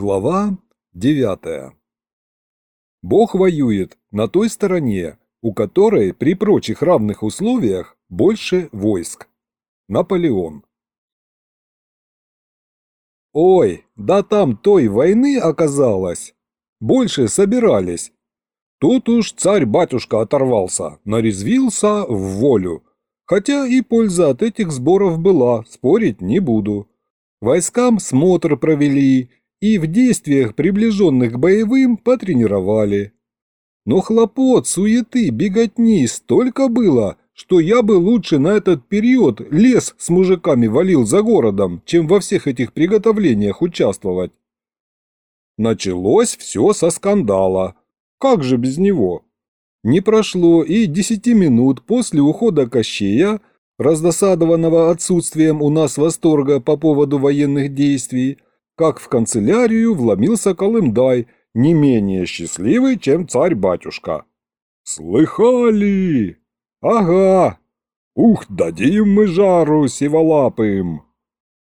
Глава 9. Бог воюет на той стороне, у которой при прочих равных условиях больше войск. Наполеон. Ой, да там той войны оказалось. Больше собирались. Тут уж царь-батюшка оторвался, нарезвился в волю. Хотя и польза от этих сборов была, спорить не буду. Войскам смотр провели, и в действиях, приближенных к боевым, потренировали. Но хлопот, суеты, беготни столько было, что я бы лучше на этот период лес с мужиками валил за городом, чем во всех этих приготовлениях участвовать. Началось все со скандала. Как же без него? Не прошло и десяти минут после ухода Кощея, раздосадованного отсутствием у нас восторга по поводу военных действий, как в канцелярию вломился Колымдай, не менее счастливый, чем царь-батюшка. «Слыхали?» «Ага! Ух, дадим мы жару сиволапым!»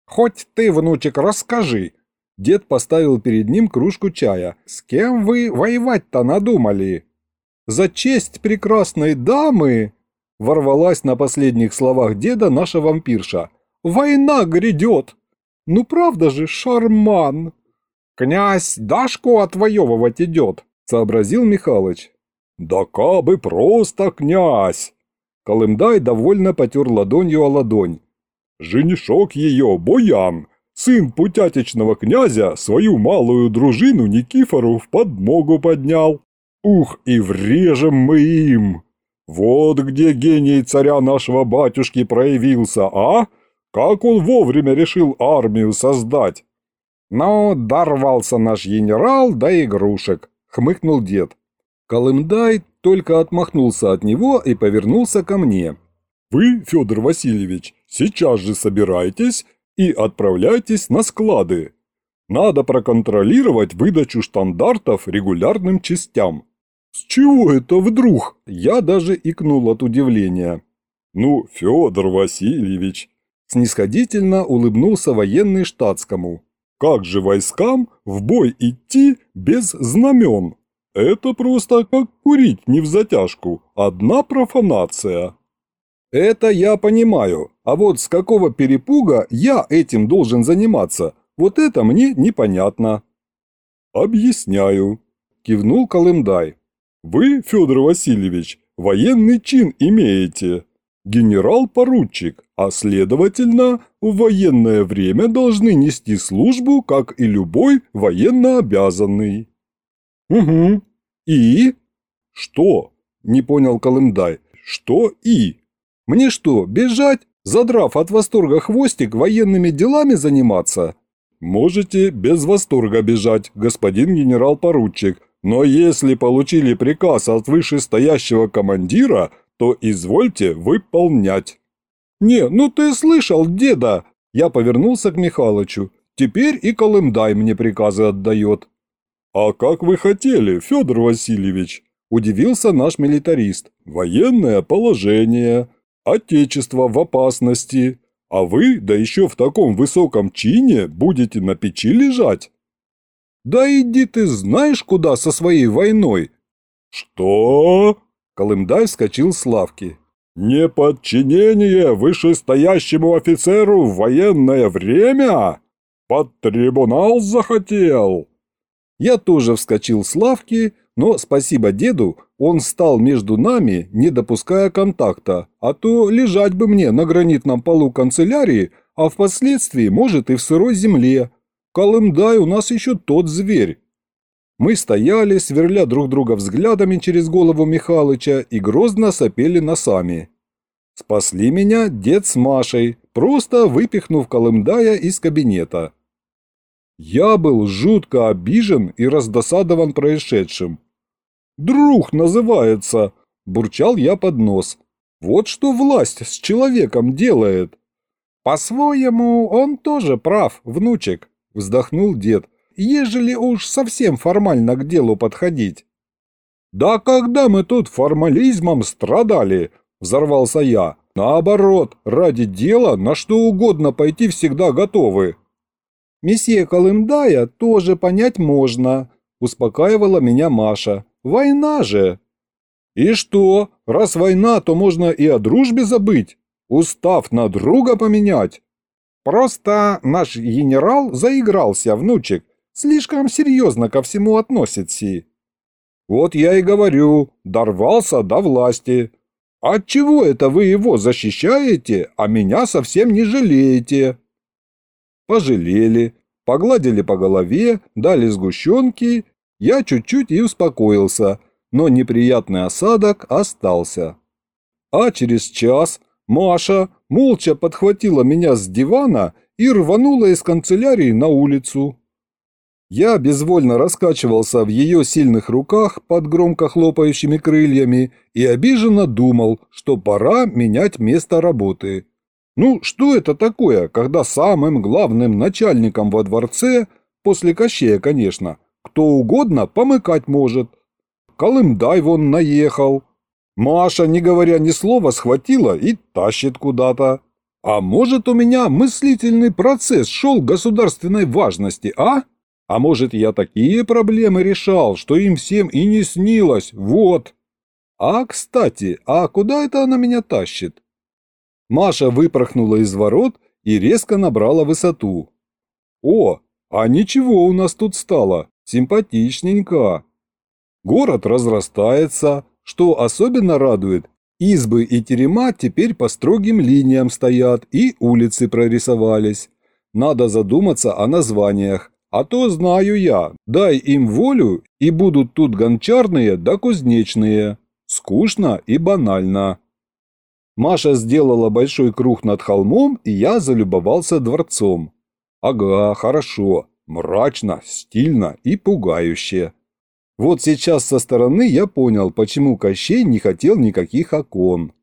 «Хоть ты, внучек, расскажи!» Дед поставил перед ним кружку чая. «С кем вы воевать-то надумали?» «За честь прекрасной дамы!» Ворвалась на последних словах деда наша вампирша. «Война грядет!» Ну правда же, шарман!» «Князь Дашку отвоевывать идет», — сообразил Михалыч. «Да кабы просто князь!» Колымдай довольно потер ладонью о ладонь. «Женишок ее, Боян, сын путятичного князя, свою малую дружину Никифору в подмогу поднял. Ух, и врежем мы им! Вот где гений царя нашего батюшки проявился, а?» Как он вовремя решил армию создать? Но дорвался наш генерал до игрушек, хмыкнул дед. Колымдай только отмахнулся от него и повернулся ко мне. Вы, Федор Васильевич, сейчас же собирайтесь и отправляйтесь на склады. Надо проконтролировать выдачу штандартов регулярным частям. С чего это вдруг? Я даже икнул от удивления. Ну, Федор Васильевич, Снисходительно улыбнулся военный штатскому. «Как же войскам в бой идти без знамен? Это просто как курить не в затяжку, одна профанация». «Это я понимаю, а вот с какого перепуга я этим должен заниматься, вот это мне непонятно». «Объясняю», – кивнул Колымдай. «Вы, Федор Васильевич, военный чин имеете, генерал-поручик, а следовательно, в военное время должны нести службу, как и любой военнообязанный. Угу. И? Что? Не понял Колымдай. Что и? Мне что, бежать, задрав от восторга хвостик, военными делами заниматься? Можете без восторга бежать, господин генерал-поручик, но если получили приказ от вышестоящего командира, то извольте выполнять». «Не, ну ты слышал, деда!» Я повернулся к Михалычу. «Теперь и Колымдай мне приказы отдает». «А как вы хотели, Федор Васильевич?» Удивился наш милитарист. «Военное положение, отечество в опасности, а вы, да еще в таком высоком чине, будете на печи лежать?» «Да иди ты знаешь куда со своей войной!» «Что?» Колымдай вскочил с лавки. «Неподчинение вышестоящему офицеру в военное время? Под трибунал захотел?» Я тоже вскочил с лавки, но, спасибо деду, он стал между нами, не допуская контакта, а то лежать бы мне на гранитном полу канцелярии, а впоследствии, может, и в сырой земле. Колымдай у нас еще тот зверь, мы стояли, сверля друг друга взглядами через голову Михалыча и грозно сопели носами. Спасли меня дед с Машей, просто выпихнув Колымдая из кабинета. Я был жутко обижен и раздосадован происшедшим. «Друг называется!» – бурчал я под нос. «Вот что власть с человеком делает!» «По-своему, он тоже прав, внучек», – вздохнул дед ежели уж совсем формально к делу подходить. «Да когда мы тут формализмом страдали?» – взорвался я. «Наоборот, ради дела на что угодно пойти всегда готовы». Месье Колымдая тоже понять можно, успокаивала меня Маша. Война же. И что, раз война, то можно и о дружбе забыть, устав на друга поменять. Просто наш генерал заигрался, внучек, слишком серьезно ко всему относится. Вот я и говорю, дорвался до власти. Отчего это вы его защищаете, а меня совсем не жалеете? Пожалели, погладили по голове, дали сгущенки, я чуть-чуть и успокоился, но неприятный осадок остался. А через час Маша молча подхватила меня с дивана и рванула из канцелярии на улицу. Я безвольно раскачивался в ее сильных руках под громко хлопающими крыльями и обиженно думал, что пора менять место работы. Ну, что это такое, когда самым главным начальником во дворце, после Кощея, конечно, кто угодно помыкать может? Колымдай вон наехал. Маша, не говоря ни слова, схватила и тащит куда-то. А может, у меня мыслительный процесс шел государственной важности, а? А может, я такие проблемы решал, что им всем и не снилось, вот. А, кстати, а куда это она меня тащит? Маша выпорхнула из ворот и резко набрала высоту. О, а ничего у нас тут стало, симпатичненько. Город разрастается, что особенно радует, избы и терема теперь по строгим линиям стоят и улицы прорисовались. Надо задуматься о названиях, а то знаю я, дай им волю, и будут тут гончарные да кузнечные. Скучно и банально. Маша сделала большой круг над холмом, и я залюбовался дворцом. Ага, хорошо, мрачно, стильно и пугающе. Вот сейчас со стороны я понял, почему Кощей не хотел никаких окон.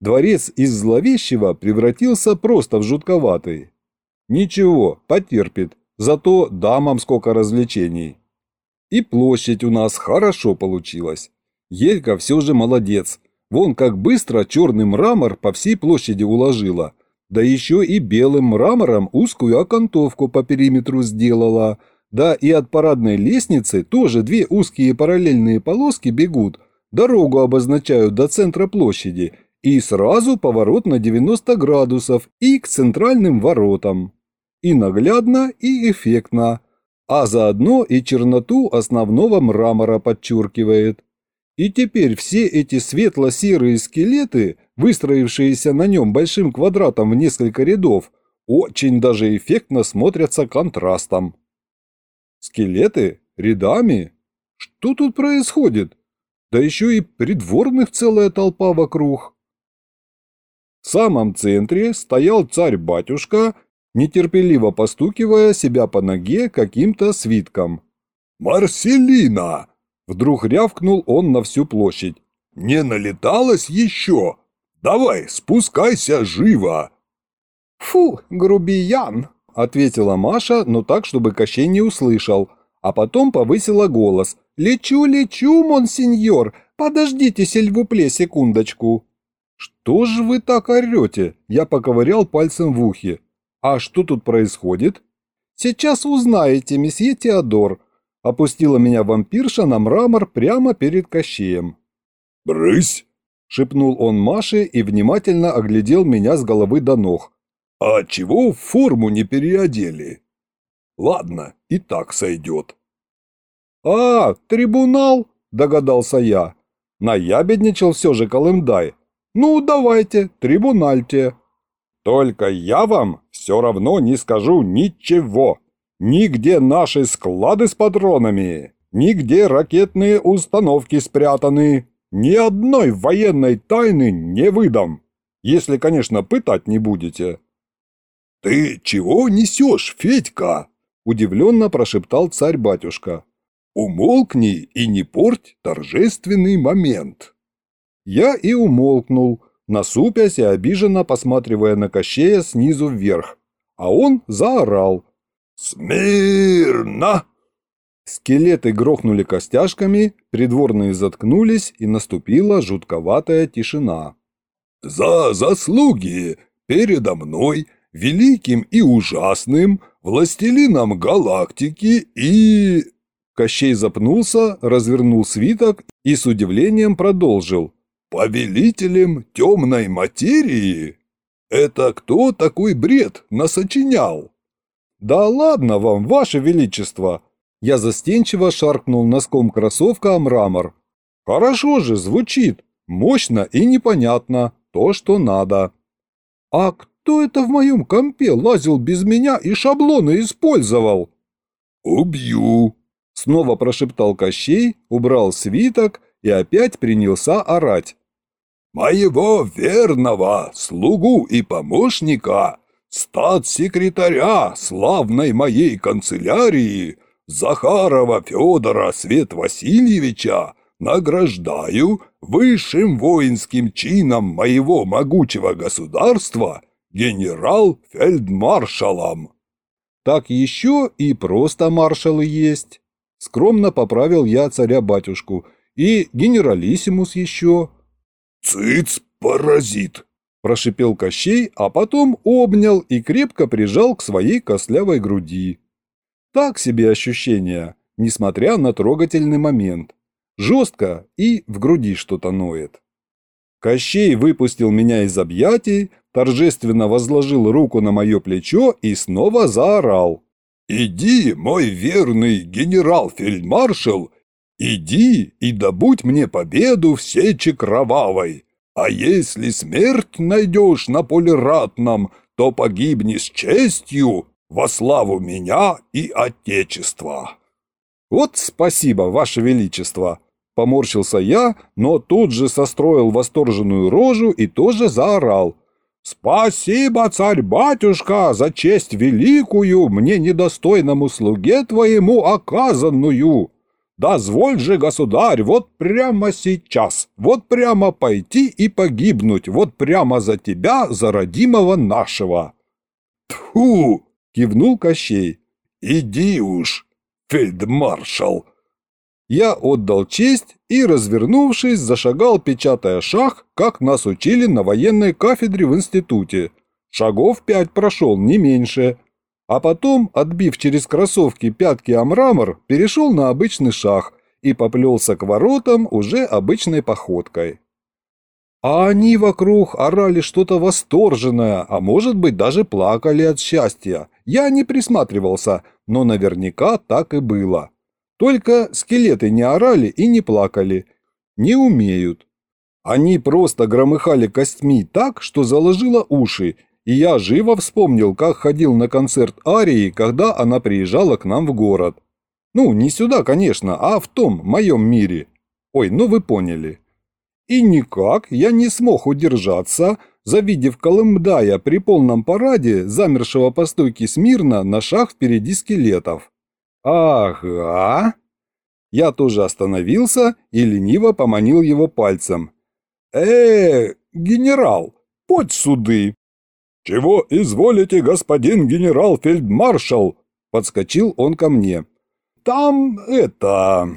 Дворец из зловещего превратился просто в жутковатый. Ничего, потерпит, Зато дамам сколько развлечений. И площадь у нас хорошо получилась. Елька все же молодец. Вон как быстро черный мрамор по всей площади уложила. Да еще и белым мрамором узкую окантовку по периметру сделала. Да и от парадной лестницы тоже две узкие параллельные полоски бегут, дорогу обозначают до центра площади и сразу поворот на 90 градусов и к центральным воротам и наглядно, и эффектно, а заодно и черноту основного мрамора подчеркивает. И теперь все эти светло-серые скелеты, выстроившиеся на нем большим квадратом в несколько рядов, очень даже эффектно смотрятся контрастом. Скелеты? Рядами? Что тут происходит? Да еще и придворных целая толпа вокруг. В самом центре стоял царь-батюшка нетерпеливо постукивая себя по ноге каким-то свитком. «Марселина!» – вдруг рявкнул он на всю площадь. «Не налеталось еще? Давай, спускайся живо!» «Фу, грубиян!» – ответила Маша, но так, чтобы Кощей не услышал, а потом повысила голос. «Лечу, лечу, монсеньор! Подождите, сельвупле, секундочку!» «Что же вы так орете?» – я поковырял пальцем в ухе. «А что тут происходит?» «Сейчас узнаете, месье Теодор», – опустила меня вампирша на мрамор прямо перед Кощеем. «Брысь!» – шепнул он Маше и внимательно оглядел меня с головы до ног. «А чего форму не переодели?» «Ладно, и так сойдет». «А, трибунал!» – догадался я. Наябедничал все же Колымдай. «Ну, давайте, трибунальте». Только я вам все равно не скажу ничего. Нигде наши склады с патронами, нигде ракетные установки спрятаны. Ни одной военной тайны не выдам. Если, конечно, пытать не будете. «Ты чего несешь, Федька?» – удивленно прошептал царь-батюшка. «Умолкни и не порть торжественный момент». Я и умолкнул – насупясь и обиженно посматривая на Кощея снизу вверх. А он заорал. «Смирно!» Скелеты грохнули костяшками, придворные заткнулись, и наступила жутковатая тишина. «За заслуги передо мной, великим и ужасным, властелином галактики и...» Кощей запнулся, развернул свиток и с удивлением продолжил. «Повелителем темной материи? Это кто такой бред насочинял?» «Да ладно вам, ваше величество!» Я застенчиво шаркнул носком кроссовка о мрамор. «Хорошо же, звучит, мощно и непонятно, то, что надо». «А кто это в моем компе лазил без меня и шаблоны использовал?» «Убью!» Снова прошептал Кощей, убрал свиток и опять принялся орать. «Моего верного слугу и помощника, стат-секретаря славной моей канцелярии, Захарова Федора Свет Васильевича, награждаю высшим воинским чином моего могучего государства генерал-фельдмаршалом». Так еще и просто маршалы есть. Скромно поправил я царя-батюшку. И генералиссимус еще. «Цыц, паразит!» – прошипел Кощей, а потом обнял и крепко прижал к своей костлявой груди. Так себе ощущение, несмотря на трогательный момент. Жестко и в груди что-то ноет. Кощей выпустил меня из объятий, торжественно возложил руку на мое плечо и снова заорал. «Иди, мой верный генерал-фельдмаршал, иди и добудь мне победу в сече кровавой, а если смерть найдешь на поле ратном, то погибни с честью во славу меня и Отечества». «Вот спасибо, Ваше Величество!» Поморщился я, но тут же состроил восторженную рожу и тоже заорал – «Спасибо, царь-батюшка, за честь великую, мне недостойному слуге твоему оказанную! Дозволь же, государь, вот прямо сейчас, вот прямо пойти и погибнуть, вот прямо за тебя, за родимого нашего!» «Тьфу!» — кивнул Кощей. «Иди уж, фельдмаршал!» Я отдал честь и, развернувшись, зашагал, печатая шаг, как нас учили на военной кафедре в институте. Шагов пять прошел, не меньше. А потом, отбив через кроссовки пятки о мрамор, перешел на обычный шаг и поплелся к воротам уже обычной походкой. А они вокруг орали что-то восторженное, а может быть даже плакали от счастья. Я не присматривался, но наверняка так и было. Только скелеты не орали и не плакали. Не умеют. Они просто громыхали костьми так, что заложило уши, и я живо вспомнил, как ходил на концерт Арии, когда она приезжала к нам в город. Ну, не сюда, конечно, а в том, моем мире. Ой, ну вы поняли. И никак я не смог удержаться, завидев Колымдая при полном параде, замершего по стойке смирно на шаг впереди скелетов. «Ага». Я тоже остановился и лениво поманил его пальцем. э генерал, подь суды!» «Чего изволите, господин генерал-фельдмаршал?» Подскочил он ко мне. «Там это...»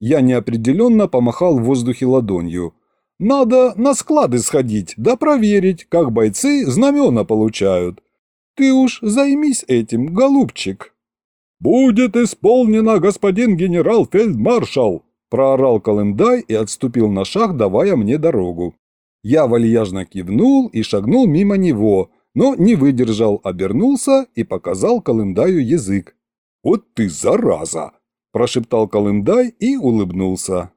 Я неопределенно помахал в воздухе ладонью. «Надо на склады сходить, да проверить, как бойцы знамена получают. Ты уж займись этим, голубчик». «Будет исполнено, господин генерал-фельдмаршал!» проорал Колымдай и отступил на шаг, давая мне дорогу. Я вальяжно кивнул и шагнул мимо него, но не выдержал, обернулся и показал Колымдаю язык. «Вот ты зараза!» – прошептал Колымдай и улыбнулся.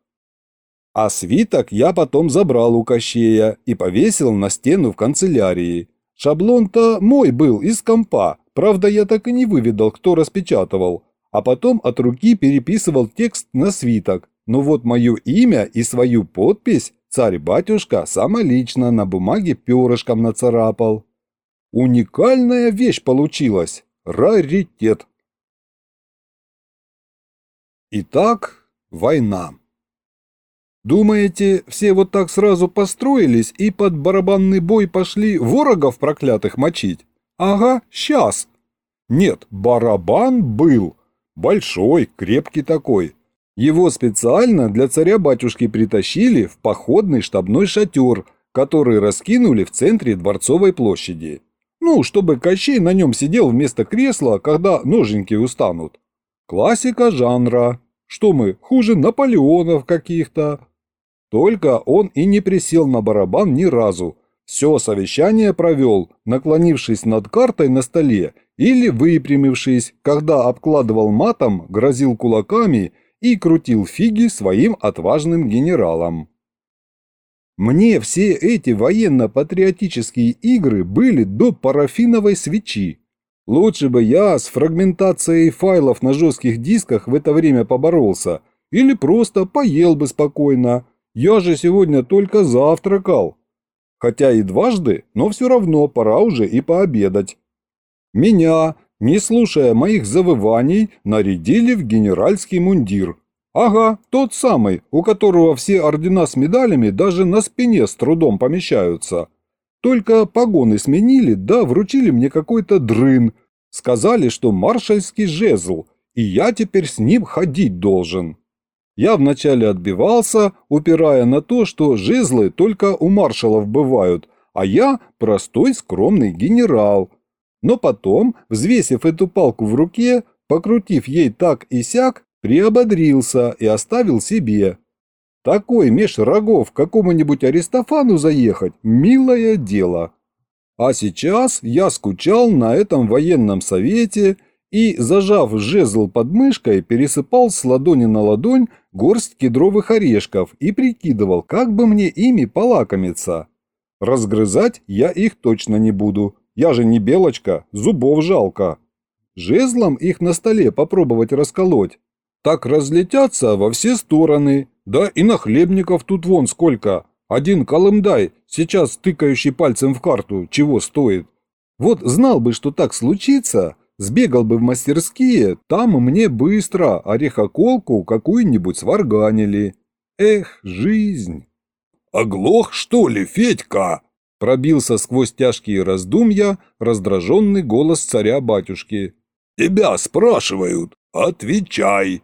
А свиток я потом забрал у Кощея и повесил на стену в канцелярии. Шаблон-то мой был из компа, Правда, я так и не выведал, кто распечатывал, а потом от руки переписывал текст на свиток. Но вот мое имя и свою подпись царь-батюшка самолично на бумаге перышком нацарапал. Уникальная вещь получилась. Раритет. Итак, война. Думаете, все вот так сразу построились и под барабанный бой пошли ворогов проклятых мочить? Ага, сейчас. Нет, барабан был. Большой, крепкий такой. Его специально для царя-батюшки притащили в походный штабной шатер, который раскинули в центре Дворцовой площади. Ну, чтобы Кощей на нем сидел вместо кресла, когда ноженьки устанут. Классика жанра. Что мы, хуже Наполеонов каких-то? Только он и не присел на барабан ни разу. Все совещание провел, наклонившись над картой на столе или выпрямившись, когда обкладывал матом, грозил кулаками и крутил фиги своим отважным генералам. Мне все эти военно-патриотические игры были до парафиновой свечи. Лучше бы я с фрагментацией файлов на жестких дисках в это время поборолся, или просто поел бы спокойно. Я же сегодня только завтракал. Хотя и дважды, но все равно пора уже и пообедать. Меня, не слушая моих завываний, нарядили в генеральский мундир. Ага, тот самый, у которого все ордена с медалями даже на спине с трудом помещаются. Только погоны сменили, да вручили мне какой-то дрын. Сказали, что маршальский жезл, и я теперь с ним ходить должен. Я вначале отбивался, упирая на то, что жезлы только у маршалов бывают, а я простой скромный генерал. Но потом, взвесив эту палку в руке, покрутив ей так и сяк, приободрился и оставил себе. Такой меж рогов какому-нибудь Аристофану заехать – милое дело. А сейчас я скучал на этом военном совете и, зажав жезл под мышкой, пересыпал с ладони на ладонь горсть кедровых орешков и прикидывал, как бы мне ими полакомиться. Разгрызать я их точно не буду, я же не белочка, зубов жалко. Жезлом их на столе попробовать расколоть, так разлетятся во все стороны. Да и нахлебников тут вон сколько. Один колымдай, сейчас тыкающий пальцем в карту, чего стоит. Вот знал бы, что так случится, сбегал бы в мастерские, там мне быстро орехоколку какую-нибудь сварганили. Эх, жизнь! «Оглох, что ли, Федька?» Пробился сквозь тяжкие раздумья раздраженный голос царя-батюшки. «Тебя спрашивают, отвечай!»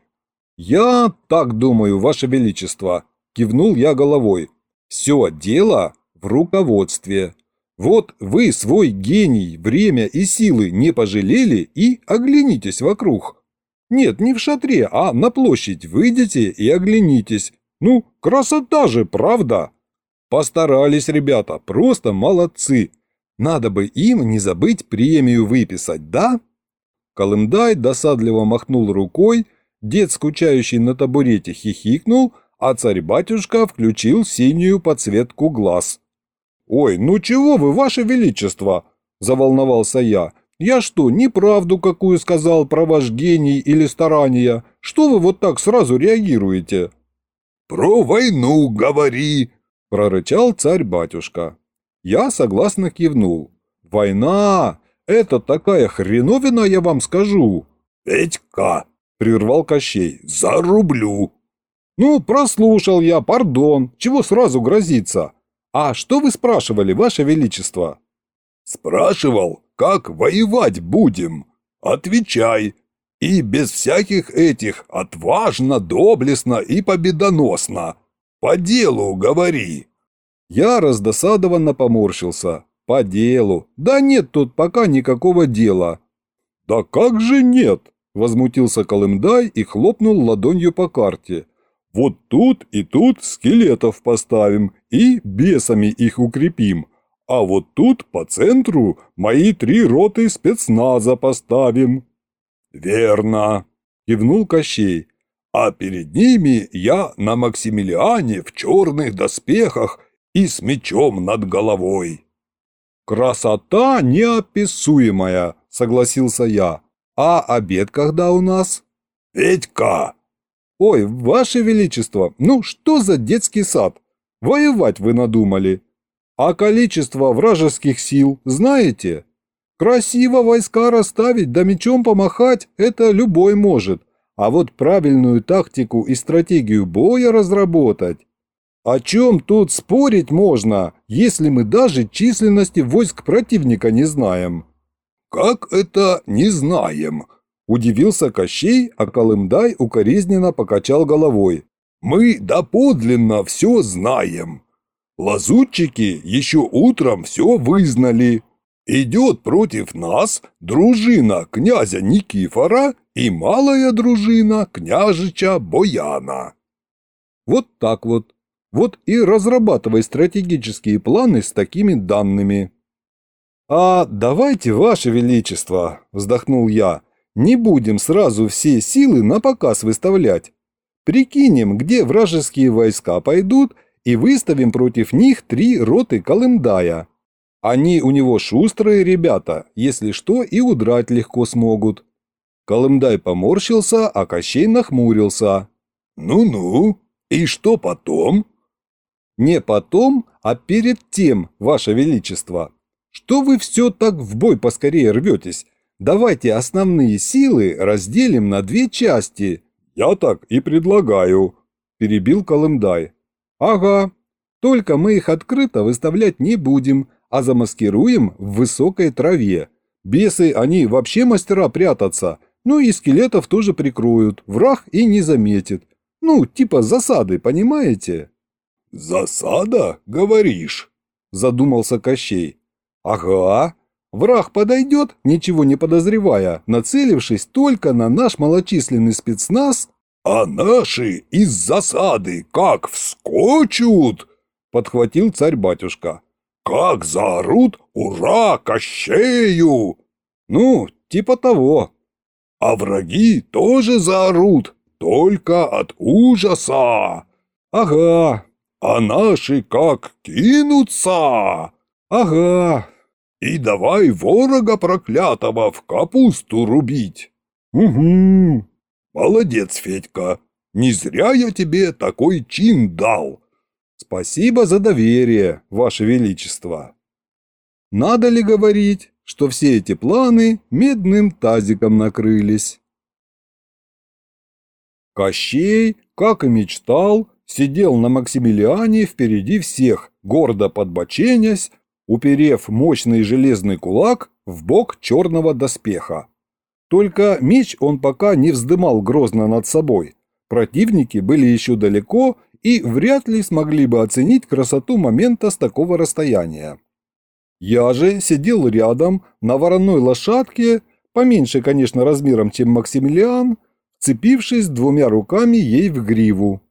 «Я так думаю, Ваше Величество», – кивнул я головой. «Все дело в руководстве. Вот вы свой гений, время и силы не пожалели и оглянитесь вокруг. Нет, не в шатре, а на площадь выйдите и оглянитесь. Ну, красота же, правда?» Постарались ребята, просто молодцы. Надо бы им не забыть премию выписать, да? Колымдай досадливо махнул рукой Дед, скучающий на табурете, хихикнул, а царь-батюшка включил синюю подсветку глаз. «Ой, ну чего вы, ваше величество!» – заволновался я. «Я что, неправду какую сказал про ваш гений или старания? Что вы вот так сразу реагируете?» «Про войну говори!» – прорычал царь-батюшка. Я согласно кивнул. «Война! Это такая хреновина, я вам скажу!» «Петька, прервал Кощей. «Зарублю!» «Ну, прослушал я, пардон. Чего сразу грозиться? А что вы спрашивали, Ваше Величество?» «Спрашивал, как воевать будем? Отвечай. И без всяких этих отважно, доблестно и победоносно. По делу говори». Я раздосадованно поморщился. «По делу. Да нет тут пока никакого дела». «Да как же нет?» Возмутился Колымдай и хлопнул ладонью по карте. «Вот тут и тут скелетов поставим и бесами их укрепим. А вот тут по центру мои три роты спецназа поставим». «Верно», – кивнул Кощей. «А перед ними я на Максимилиане в черных доспехах и с мечом над головой». «Красота неописуемая», – согласился я. А обед когда у нас? Петька! Ой, ваше величество, ну что за детский сад? Воевать вы надумали. А количество вражеских сил знаете? Красиво войска расставить да мечом помахать – это любой может. А вот правильную тактику и стратегию боя разработать о чем тут спорить можно, если мы даже численности войск противника не знаем? «Как это не знаем?» – удивился Кощей, а Колымдай укоризненно покачал головой. «Мы доподлинно все знаем. Лазутчики еще утром все вызнали. Идет против нас дружина князя Никифора и малая дружина княжича Бояна. Вот так вот. Вот и разрабатывай стратегические планы с такими данными. «А давайте, Ваше Величество», – вздохнул я, – «не будем сразу все силы на показ выставлять. Прикинем, где вражеские войска пойдут, и выставим против них три роты Колымдая. Они у него шустрые ребята, если что, и удрать легко смогут». Колымдай поморщился, а Кощей нахмурился. «Ну-ну, и что потом?» «Не потом, а перед тем, Ваше Величество. Что вы все так в бой поскорее рветесь? Давайте основные силы разделим на две части». «Я так и предлагаю», – перебил Колымдай. «Ага. Только мы их открыто выставлять не будем, а замаскируем в высокой траве. Бесы, они вообще мастера прятаться, ну и скелетов тоже прикроют, враг и не заметит. Ну, типа засады, понимаете?» «Засада, говоришь?» – задумался Кощей. «Ага. Враг подойдет, ничего не подозревая, нацелившись только на наш малочисленный спецназ». «А наши из засады как вскочут!» – подхватил царь-батюшка. «Как заорут «Ура, Кощею!» «Ну, типа того». «А враги тоже заорут, только от ужаса!» «Ага». «А наши как кинутся!» «Ага». «И давай ворога проклятого в капусту рубить!» «Угу!» «Молодец, Федька! Не зря я тебе такой чин дал!» «Спасибо за доверие, Ваше Величество!» Надо ли говорить, что все эти планы медным тазиком накрылись? Кощей, как и мечтал, сидел на Максимилиане впереди всех, гордо подбоченясь, уперев мощный железный кулак в бок черного доспеха. Только меч он пока не вздымал грозно над собой. Противники были еще далеко и вряд ли смогли бы оценить красоту момента с такого расстояния. Я же сидел рядом на вороной лошадке, поменьше, конечно, размером, чем Максимилиан, цепившись двумя руками ей в гриву.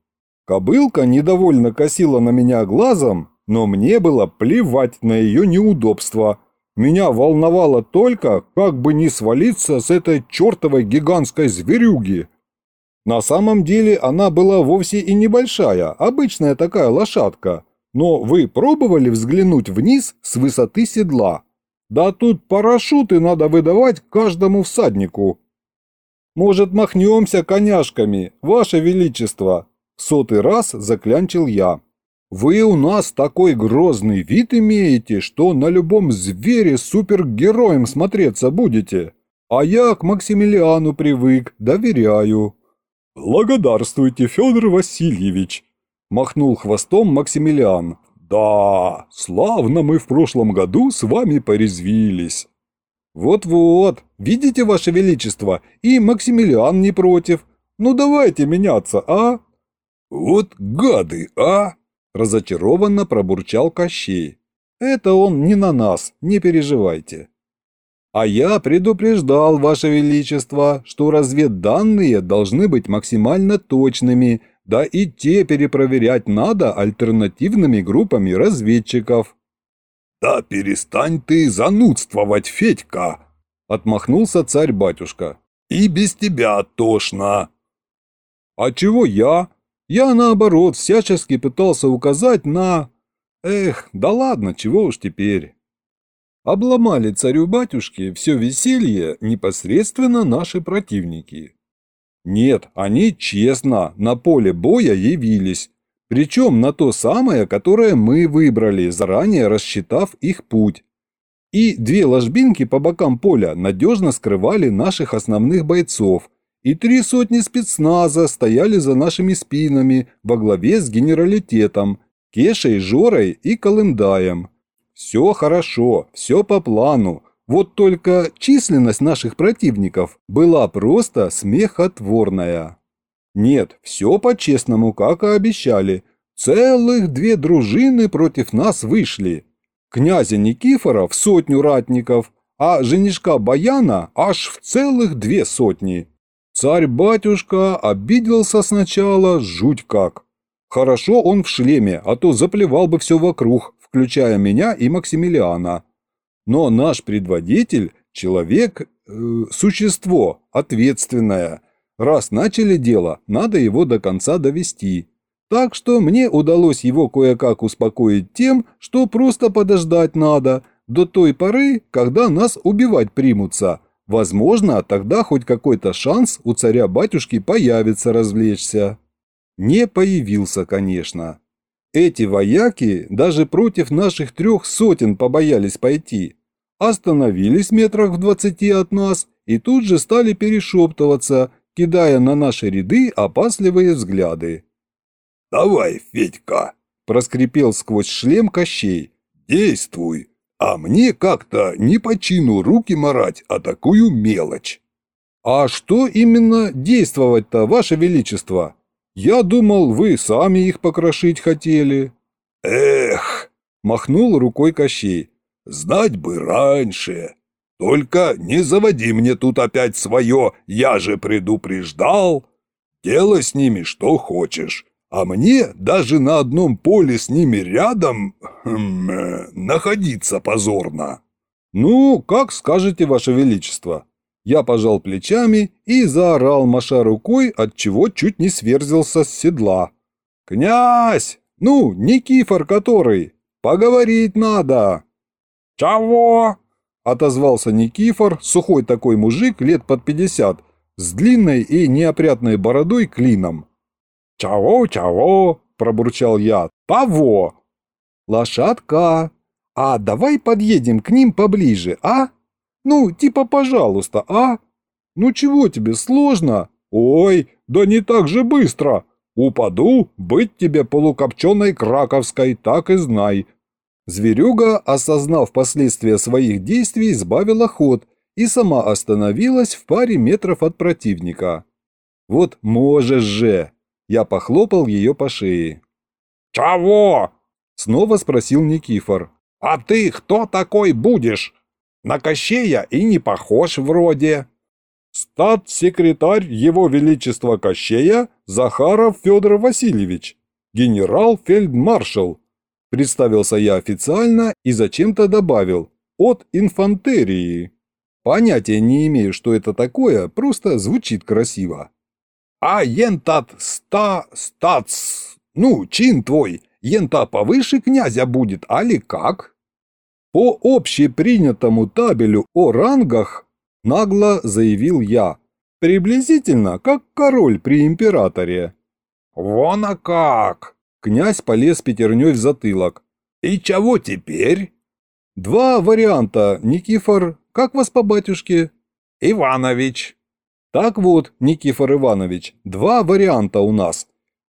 Кобылка недовольно косила на меня глазом, но мне было плевать на ее неудобства. Меня волновало только, как бы не свалиться с этой чертовой гигантской зверюги. На самом деле она была вовсе и небольшая, обычная такая лошадка. Но вы пробовали взглянуть вниз с высоты седла? Да тут парашюты надо выдавать каждому всаднику. Может, махнемся коняшками, ваше величество? сотый раз заклянчил я. «Вы у нас такой грозный вид имеете, что на любом звере супергероем смотреться будете. А я к Максимилиану привык, доверяю». «Благодарствуйте, Федор Васильевич!» – махнул хвостом Максимилиан. «Да, славно мы в прошлом году с вами порезвились». «Вот-вот, видите, Ваше Величество, и Максимилиан не против. Ну давайте меняться, а?» «Вот гады, а!» – разочарованно пробурчал Кощей. «Это он не на нас, не переживайте». «А я предупреждал, Ваше Величество, что разведданные должны быть максимально точными, да и те перепроверять надо альтернативными группами разведчиков». «Да перестань ты занудствовать, Федька!» – отмахнулся царь-батюшка. «И без тебя тошно!» «А чего я?» Я, наоборот, всячески пытался указать на... Эх, да ладно, чего уж теперь. Обломали царю-батюшке все веселье непосредственно наши противники. Нет, они честно на поле боя явились, причем на то самое, которое мы выбрали, заранее рассчитав их путь. И две ложбинки по бокам поля надежно скрывали наших основных бойцов – и три сотни спецназа стояли за нашими спинами во главе с генералитетом, Кешей, Жорой и Колымдаем. Все хорошо, все по плану, вот только численность наших противников была просто смехотворная. Нет, все по-честному, как и обещали. Целых две дружины против нас вышли. князя Никифора в сотню ратников, а женишка Баяна аж в целых две сотни. Царь-батюшка обиделся сначала жуть как. Хорошо он в шлеме, а то заплевал бы все вокруг, включая меня и Максимилиана. Но наш предводитель – человек, э, существо, ответственное. Раз начали дело, надо его до конца довести. Так что мне удалось его кое-как успокоить тем, что просто подождать надо до той поры, когда нас убивать примутся – Возможно, тогда хоть какой-то шанс у царя-батюшки появится развлечься. Не появился, конечно. Эти вояки даже против наших трех сотен побоялись пойти. Остановились метрах в двадцати от нас и тут же стали перешептываться, кидая на наши ряды опасливые взгляды. «Давай, Федька!» – проскрипел сквозь шлем Кощей. «Действуй! А мне как-то не по чину руки марать, а такую мелочь. А что именно действовать-то, Ваше Величество? Я думал, вы сами их покрошить хотели. Эх, махнул рукой Кощей. Знать бы раньше. Только не заводи мне тут опять свое, я же предупреждал. Делай с ними что хочешь. А мне даже на одном поле с ними рядом хм, э, находиться позорно. Ну, как скажете, Ваше Величество. Я пожал плечами и заорал, маша рукой, от чего чуть не сверзился с седла. «Князь! Ну, Никифор который! Поговорить надо!» «Чего?» – отозвался Никифор, сухой такой мужик, лет под пятьдесят, с длинной и неопрятной бородой клином. «Чего, чего?» – пробурчал я. «Того!» «Лошадка! А давай подъедем к ним поближе, а? Ну, типа пожалуйста, а? Ну чего тебе, сложно? Ой, да не так же быстро! Упаду, быть тебе полукопченой краковской, так и знай!» Зверюга, осознав последствия своих действий, сбавила ход и сама остановилась в паре метров от противника. «Вот можешь же!» Я похлопал ее по шее. «Чего?» – снова спросил Никифор. «А ты кто такой будешь? На Кощея и не похож вроде». «Стат-секретарь Его Величества Кощея Захаров Федор Васильевич, генерал-фельдмаршал», – представился я официально и зачем-то добавил «от инфантерии». Понятия не имею, что это такое, просто звучит красиво. А ентат ста стац, ну, чин твой, ента повыше князя будет, али как? По общепринятому табелю о рангах, нагло заявил я, приблизительно как король при императоре. Вон а как! Князь полез пятерней в затылок. И чего теперь? Два варианта, Никифор, как вас по батюшке? Иванович. Так вот, Никифор Иванович, два варианта у нас.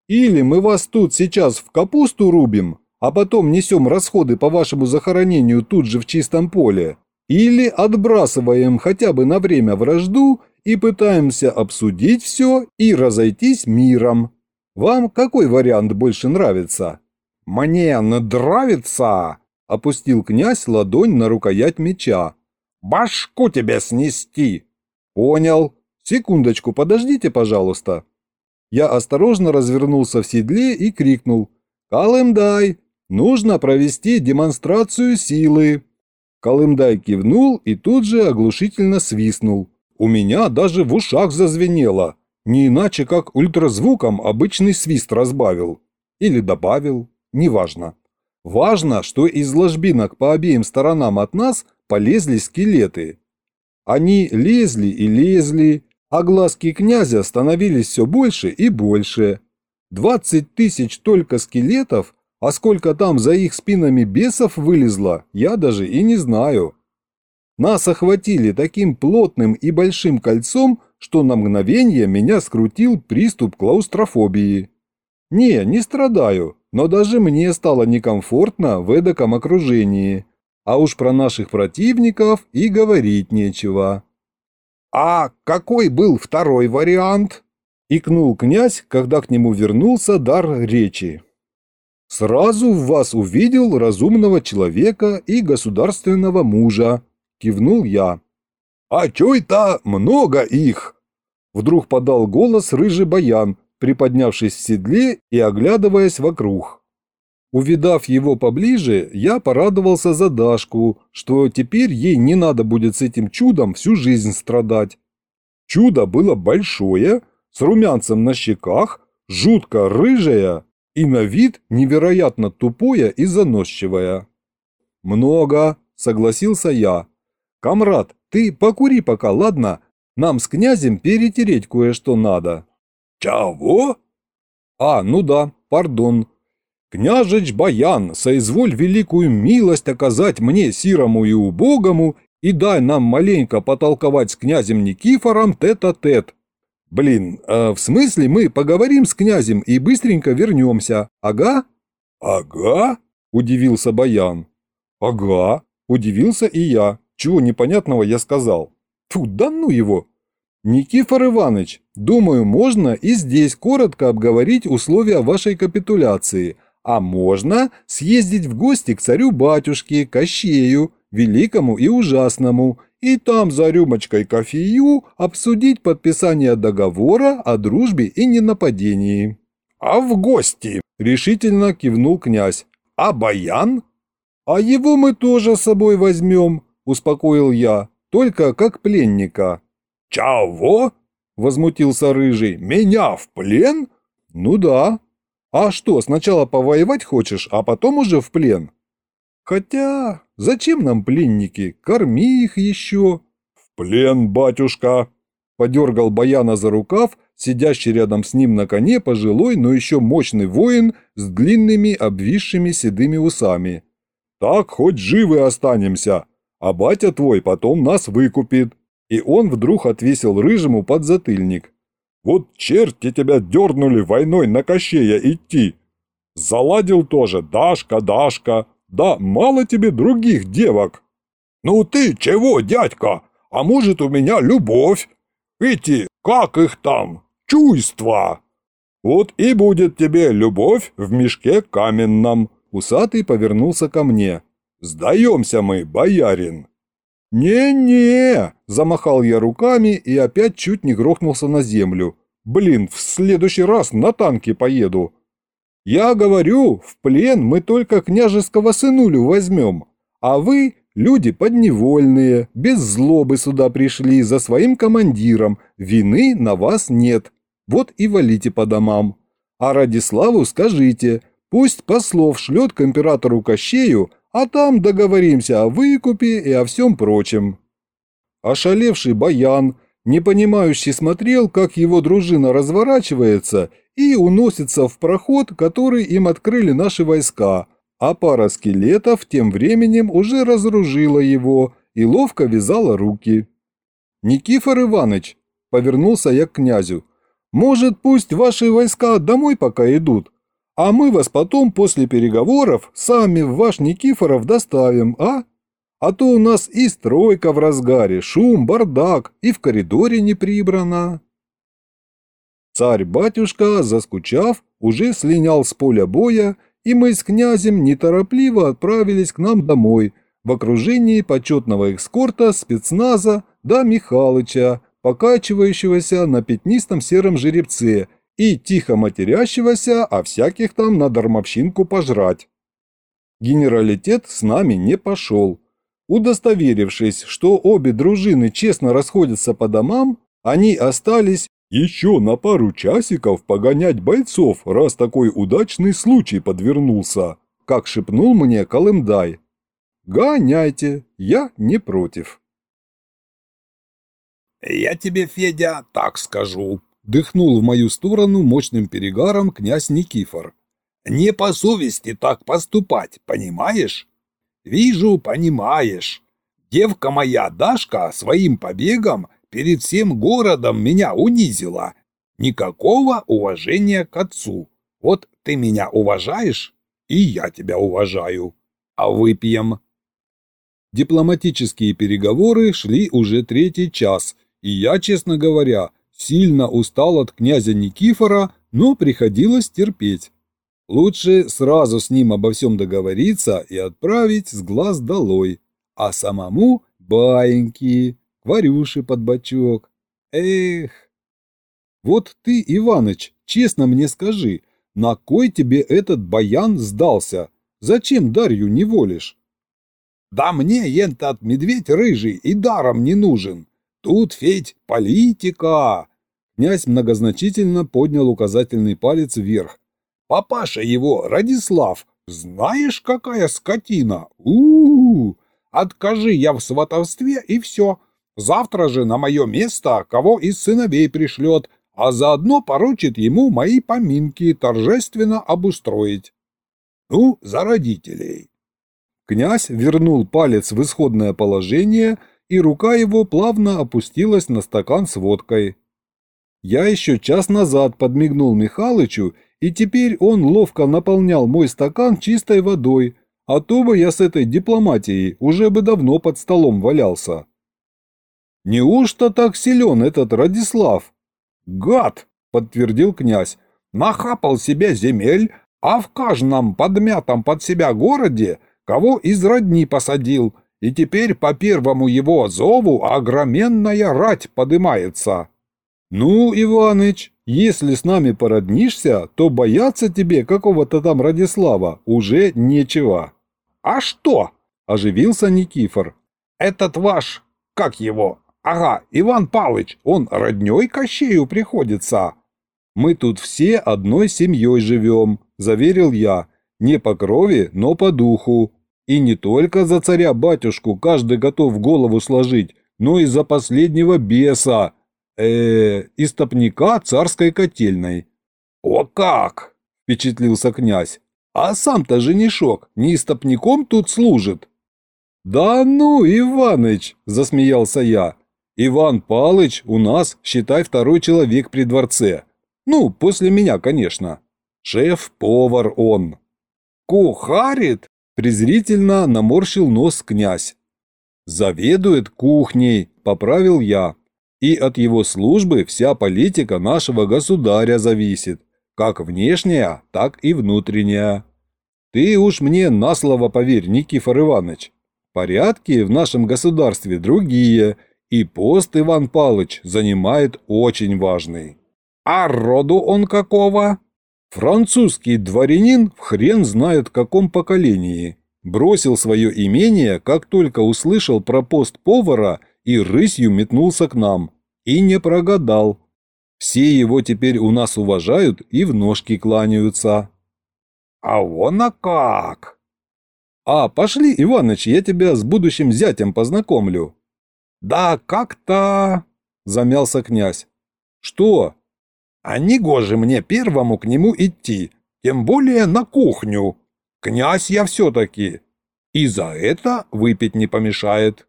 Или мы вас тут сейчас в капусту рубим, а потом несем расходы по вашему захоронению тут же в чистом поле. Или отбрасываем хотя бы на время вражду и пытаемся обсудить все и разойтись миром. Вам какой вариант больше нравится? Мне нравится, опустил князь ладонь на рукоять меча. Башку тебе снести. Понял. «Секундочку, подождите, пожалуйста». Я осторожно развернулся в седле и крикнул «Колымдай! Нужно провести демонстрацию силы!» Колымдай кивнул и тут же оглушительно свистнул. У меня даже в ушах зазвенело, не иначе как ультразвуком обычный свист разбавил. Или добавил, неважно. Важно, что из ложбинок по обеим сторонам от нас полезли скелеты. Они лезли и лезли, а глазки князя становились все больше и больше. Двадцать тысяч только скелетов, а сколько там за их спинами бесов вылезло, я даже и не знаю. Нас охватили таким плотным и большим кольцом, что на мгновение меня скрутил приступ клаустрофобии. Не, не страдаю, но даже мне стало некомфортно в эдаком окружении. А уж про наших противников и говорить нечего. «А какой был второй вариант?» – икнул князь, когда к нему вернулся дар речи. Сразу в вас увидел разумного человека и государственного мужа, кивнул я. А чё это много их? Вдруг подал голос рыжий баян, приподнявшись в седле и оглядываясь вокруг. Увидав его поближе, я порадовался за Дашку, что теперь ей не надо будет с этим чудом всю жизнь страдать. Чудо было большое, с румянцем на щеках, жутко рыжее и на вид невероятно тупое и заносчивое. «Много», — согласился я. «Камрад, ты покури пока, ладно? Нам с князем перетереть кое-что надо». «Чего?» «А, ну да, пардон. Княжеч Баян, соизволь великую милость оказать мне, сирому и убогому, и дай нам маленько потолковать с князем Никифором тет-а-тет. -тет. Блин, а в смысле мы поговорим с князем и быстренько вернемся, ага?» «Ага?» – удивился Баян. «Ага», – удивился и я. Чего непонятного я сказал? Фу, да ну его! Никифор Иванович, думаю, можно и здесь коротко обговорить условия вашей капитуляции, а можно съездить в гости к царю-батюшке, Кощею, великому и ужасному, и там за рюмочкой кофею обсудить подписание договора о дружбе и ненападении. «А в гости?» – решительно кивнул князь. «А баян?» «А его мы тоже с собой возьмем», успокоил я, только как пленника. «Чего?» – возмутился Рыжий. «Меня в плен?» «Ну да. А что, сначала повоевать хочешь, а потом уже в плен?» «Хотя, зачем нам пленники? Корми их еще». «В плен, батюшка!» – подергал Баяна за рукав, сидящий рядом с ним на коне пожилой, но еще мощный воин с длинными обвисшими седыми усами. «Так хоть живы останемся, а батя твой потом нас выкупит». И он вдруг отвесил рыжему подзатыльник. «Вот черти тебя дернули войной на Кощея идти. Заладил тоже, Дашка, Дашка. Да мало тебе других девок». «Ну ты чего, дядька? А может, у меня любовь? Эти, как их там, чувства?» «Вот и будет тебе любовь в мешке каменном». Усатый повернулся ко мне. «Сдаемся мы, боярин!» «Не-не!» – замахал я руками и опять чуть не грохнулся на землю. «Блин, в следующий раз на танке поеду!» «Я говорю, в плен мы только княжеского сынулю возьмем, а вы, люди подневольные, без злобы сюда пришли за своим командиром, вины на вас нет, вот и валите по домам. А Радиславу скажите, пусть послов шлет к императору Кощею, а там договоримся о выкупе и о всем прочем». Ошалевший Баян, непонимающий, смотрел, как его дружина разворачивается и уносится в проход, который им открыли наши войска, а пара скелетов тем временем уже разоружила его и ловко вязала руки. «Никифор Иванович», — повернулся я к князю, — «может, пусть ваши войска домой пока идут, а мы вас потом после переговоров сами в ваш Никифоров доставим, а? А то у нас и стройка в разгаре, шум, бардак, и в коридоре не прибрано». Царь-батюшка, заскучав, уже слинял с поля боя, и мы с князем неторопливо отправились к нам домой в окружении почетного экскорта спецназа да Михалыча, покачивающегося на пятнистом сером жеребце и тихо матерящегося о всяких там на дармовщинку пожрать. Генералитет с нами не пошел. Удостоверившись, что обе дружины честно расходятся по домам, они остались еще на пару часиков погонять бойцов, раз такой удачный случай подвернулся, как шепнул мне Колымдай. Гоняйте, я не против. «Я тебе, Федя, так скажу», Дыхнул в мою сторону мощным перегаром князь Никифор. «Не по совести так поступать, понимаешь?» «Вижу, понимаешь. Девка моя Дашка своим побегом перед всем городом меня унизила. Никакого уважения к отцу. Вот ты меня уважаешь, и я тебя уважаю. А выпьем?» Дипломатические переговоры шли уже третий час, и я, честно говоря, Сильно устал от князя Никифора, но приходилось терпеть. Лучше сразу с ним обо всем договориться и отправить с глаз долой, а самому баиньки, варюши под бочок. Эх! Вот ты, Иваныч, честно мне скажи, на кой тебе этот баян сдался? Зачем Дарью не волишь? Да мне этот медведь рыжий и даром не нужен. Тут, Федь, политика. Князь многозначительно поднял указательный палец вверх, Папаша его, Радислав, знаешь, какая скотина? у у, -у. Откажи я в сватовстве, и все. Завтра же на мое место кого из сыновей пришлет, а заодно поручит ему мои поминки торжественно обустроить. Ну, за родителей. Князь вернул палец в исходное положение, и рука его плавно опустилась на стакан с водкой. Я еще час назад подмигнул Михалычу и теперь он ловко наполнял мой стакан чистой водой, а то бы я с этой дипломатией уже бы давно под столом валялся. Неужто так силен этот Радислав? Гад, подтвердил князь, нахапал себе земель, а в каждом подмятом под себя городе кого из родни посадил, и теперь по первому его зову огроменная рать подымается. Ну, Иваныч, если с нами породнишься, то бояться тебе какого-то там Радислава уже нечего». «А что?» – оживился Никифор. «Этот ваш, как его? Ага, Иван Палыч, он роднёй Кощею приходится». «Мы тут все одной семьей живем», – заверил я. «Не по крови, но по духу. И не только за царя-батюшку каждый готов голову сложить, но и за последнего беса, э истопника царской котельной. «О как!» – впечатлился князь. «А сам-то женишок не истопником тут служит?» «Да ну, Иваныч!» – засмеялся я. «Иван Палыч у нас, считай, второй человек при дворце. Ну, после меня, конечно. Шеф-повар он». «Кухарит?» – презрительно наморщил нос князь. «Заведует кухней», – поправил я. И от его службы вся политика нашего государя зависит, как внешняя, так и внутренняя. Ты уж мне на слово поверь, Никифор Иванович. Порядки в нашем государстве другие, и пост Иван Палыч занимает очень важный. А роду он какого? Французский дворянин в хрен знает каком поколении. Бросил свое имение, как только услышал про пост повара и рысью метнулся к нам. И не прогадал. Все его теперь у нас уважают и в ножки кланяются. А вон а как! А, пошли, Иваныч, я тебя с будущим зятем познакомлю. Да как-то... Замялся князь. Что? А не гоже мне первому к нему идти, тем более на кухню. Князь я все-таки. И за это выпить не помешает.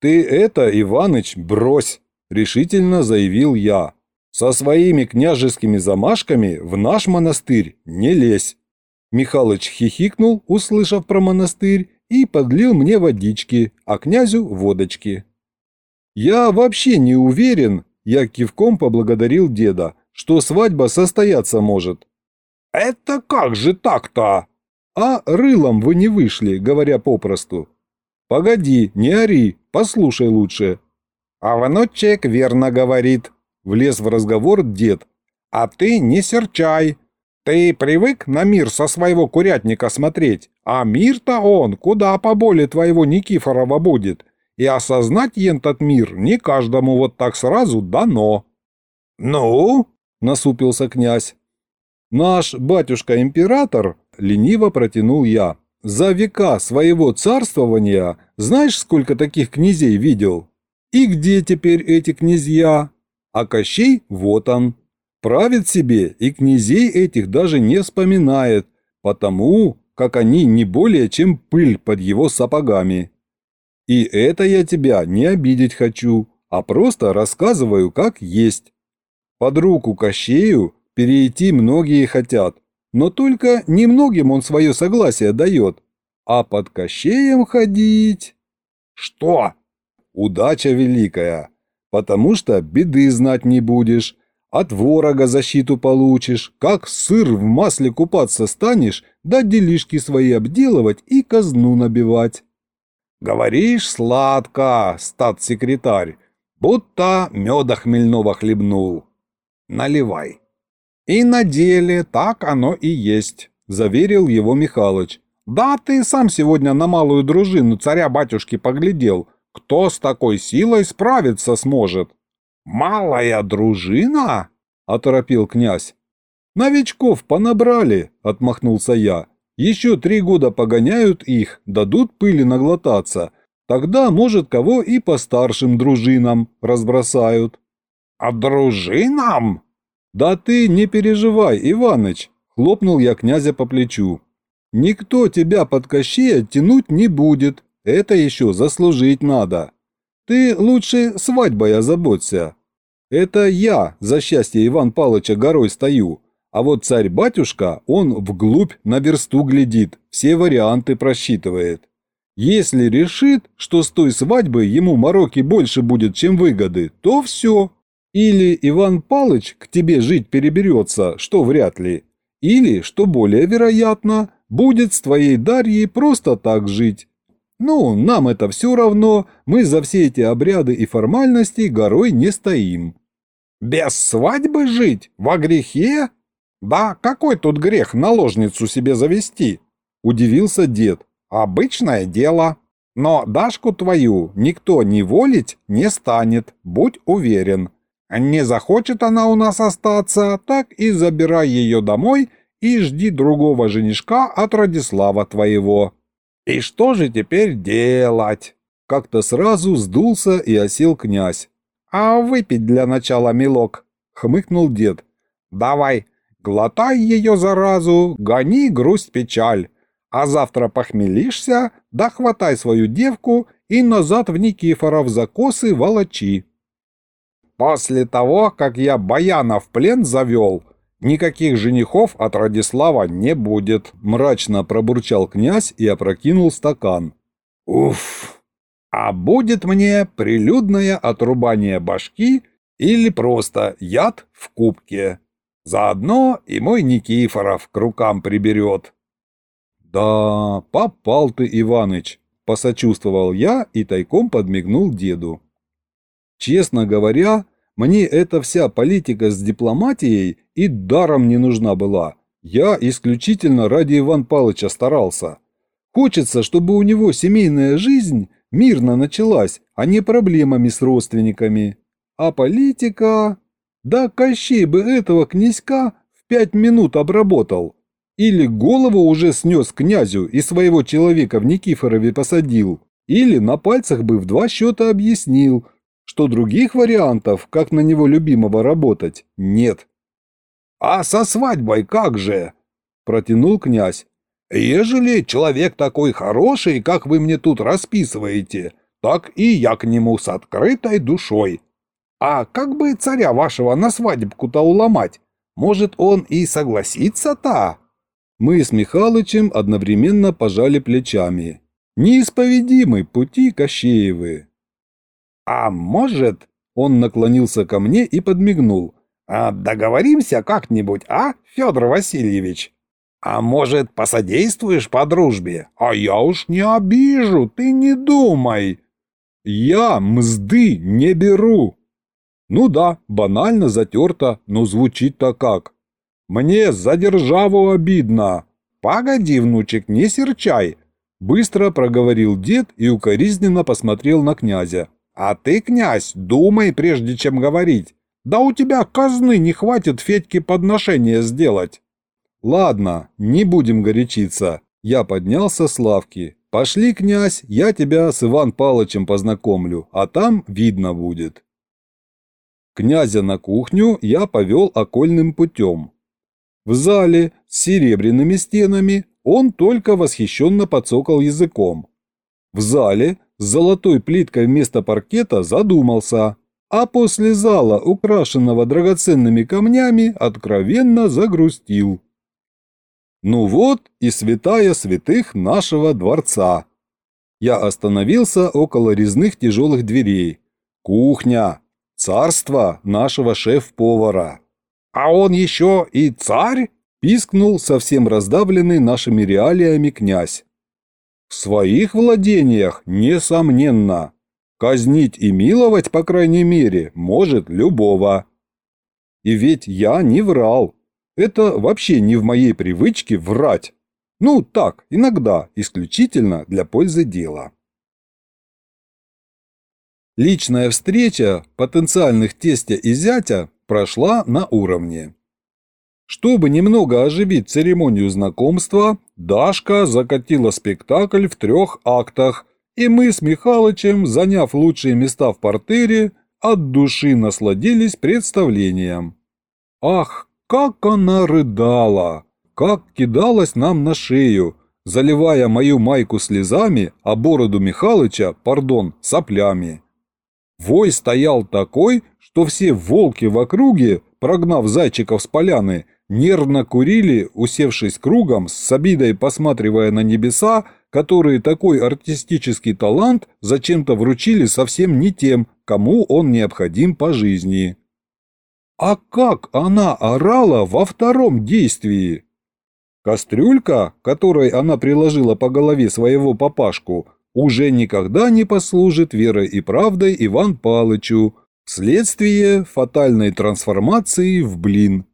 «Ты это, Иваныч, брось!» – решительно заявил я. «Со своими княжескими замашками в наш монастырь не лезь!» Михалыч хихикнул, услышав про монастырь, и подлил мне водички, а князю – водочки. «Я вообще не уверен», – я кивком поблагодарил деда, – «что свадьба состояться может». «Это как же так-то?» «А рылом вы не вышли, говоря попросту». «Погоди, не ори, послушай лучше». «А внучек верно говорит», — влез в разговор дед. «А ты не серчай. Ты привык на мир со своего курятника смотреть, а мир-то он куда поболее твоего Никифорова будет, и осознать ентот мир не каждому вот так сразу дано». «Ну?» — насупился князь. «Наш батюшка-император», — лениво протянул я, за века своего царствования знаешь, сколько таких князей видел? И где теперь эти князья? А Кощей вот он. Правит себе и князей этих даже не вспоминает, потому как они не более чем пыль под его сапогами. И это я тебя не обидеть хочу, а просто рассказываю как есть. Под руку Кощею перейти многие хотят, но только немногим он свое согласие дает. А под кощеем ходить... Что? Удача великая, потому что беды знать не будешь, от ворога защиту получишь, как сыр в масле купаться станешь, да делишки свои обделывать и казну набивать. Говоришь сладко, стат-секретарь, будто меда хмельного хлебнул. Наливай. И на деле так оно и есть, заверил его Михалыч. Да, ты сам сегодня на малую дружину царя-батюшки поглядел. Кто с такой силой справиться сможет? «Малая дружина?» – оторопил князь. «Новичков понабрали», – отмахнулся я. «Еще три года погоняют их, дадут пыли наглотаться. Тогда, может, кого и по старшим дружинам разбросают». «А дружинам?» «Да ты не переживай, Иваныч», – хлопнул я князя по плечу. «Никто тебя под Кощея тянуть не будет, это еще заслужить надо. Ты лучше свадьбой озаботься. Это я за счастье Иван Павловича горой стою, а вот царь-батюшка, он вглубь на версту глядит, все варианты просчитывает. Если решит, что с той свадьбы ему мороки больше будет, чем выгоды, то все. Или Иван Палыч к тебе жить переберется, что вряд ли. Или, что более вероятно, будет с твоей Дарьей просто так жить. Ну, нам это все равно, мы за все эти обряды и формальности горой не стоим. Без свадьбы жить? Во грехе? Да, какой тут грех наложницу себе завести? Удивился дед. Обычное дело. Но Дашку твою никто не волить не станет, будь уверен. Не захочет она у нас остаться, так и забирай ее домой и жди другого женишка от Радислава твоего. «И что же теперь делать?» Как-то сразу сдулся и осел князь. «А выпить для начала, милок?» — хмыкнул дед. «Давай, глотай ее заразу, гони грусть-печаль, а завтра похмелишься, да хватай свою девку и назад в Никифоров закосы волочи». «После того, как я Баяна в плен завел, «Никаких женихов от Радислава не будет», – мрачно пробурчал князь и опрокинул стакан. «Уф! А будет мне прилюдное отрубание башки или просто яд в кубке? Заодно и мой Никифоров к рукам приберет». «Да, попал ты, Иваныч», – посочувствовал я и тайком подмигнул деду. Честно говоря, мне эта вся политика с дипломатией и даром не нужна была. Я исключительно ради Иван Палыча старался. Хочется, чтобы у него семейная жизнь мирно началась, а не проблемами с родственниками. А политика... Да Кощей бы этого князька в пять минут обработал. Или голову уже снес князю и своего человека в Никифорове посадил. Или на пальцах бы в два счета объяснил, что других вариантов, как на него любимого работать, нет. «А со свадьбой как же?» – протянул князь. «Ежели человек такой хороший, как вы мне тут расписываете, так и я к нему с открытой душой. А как бы царя вашего на свадебку-то уломать? Может, он и согласится-то?» Мы с Михалычем одновременно пожали плечами. Неисповедимы пути Кощеевы. «А может...» — он наклонился ко мне и подмигнул. «А договоримся как-нибудь, а, Федор Васильевич? А может, посодействуешь по дружбе? А я уж не обижу, ты не думай!» «Я мзды не беру!» «Ну да, банально затерто, но звучит-то как!» «Мне за державу обидно!» «Погоди, внучек, не серчай!» Быстро проговорил дед и укоризненно посмотрел на князя. «А ты, князь, думай, прежде чем говорить. Да у тебя казны не хватит Федьке подношение сделать». «Ладно, не будем горячиться». Я поднялся с лавки. «Пошли, князь, я тебя с Иван Палычем познакомлю, а там видно будет». Князя на кухню я повел окольным путем. В зале с серебряными стенами он только восхищенно подсокал языком. В зале с золотой плиткой вместо паркета задумался, а после зала, украшенного драгоценными камнями, откровенно загрустил. Ну вот и святая святых нашего дворца. Я остановился около резных тяжелых дверей. Кухня. царство нашего шеф-повара. А он еще и царь? Пискнул совсем раздавленный нашими реалиями князь. В своих владениях, несомненно. Казнить и миловать, по крайней мере, может любого. И ведь я не врал. Это вообще не в моей привычке врать. Ну, так, иногда, исключительно для пользы дела. Личная встреча потенциальных тестя и зятя прошла на уровне. Чтобы немного оживить церемонию знакомства, Дашка закатила спектакль в трех актах, и мы с Михалычем, заняв лучшие места в портере, от души насладились представлением. Ах, как она рыдала! Как кидалась нам на шею, заливая мою майку слезами, а бороду Михалыча, пардон, соплями. Вой стоял такой, что все волки в округе, прогнав зайчиков с поляны, нервно курили, усевшись кругом, с обидой посматривая на небеса, которые такой артистический талант зачем-то вручили совсем не тем, кому он необходим по жизни. А как она орала во втором действии? Кастрюлька, которой она приложила по голове своего папашку, уже никогда не послужит верой и правдой Иван Палычу, вследствие фатальной трансформации в блин.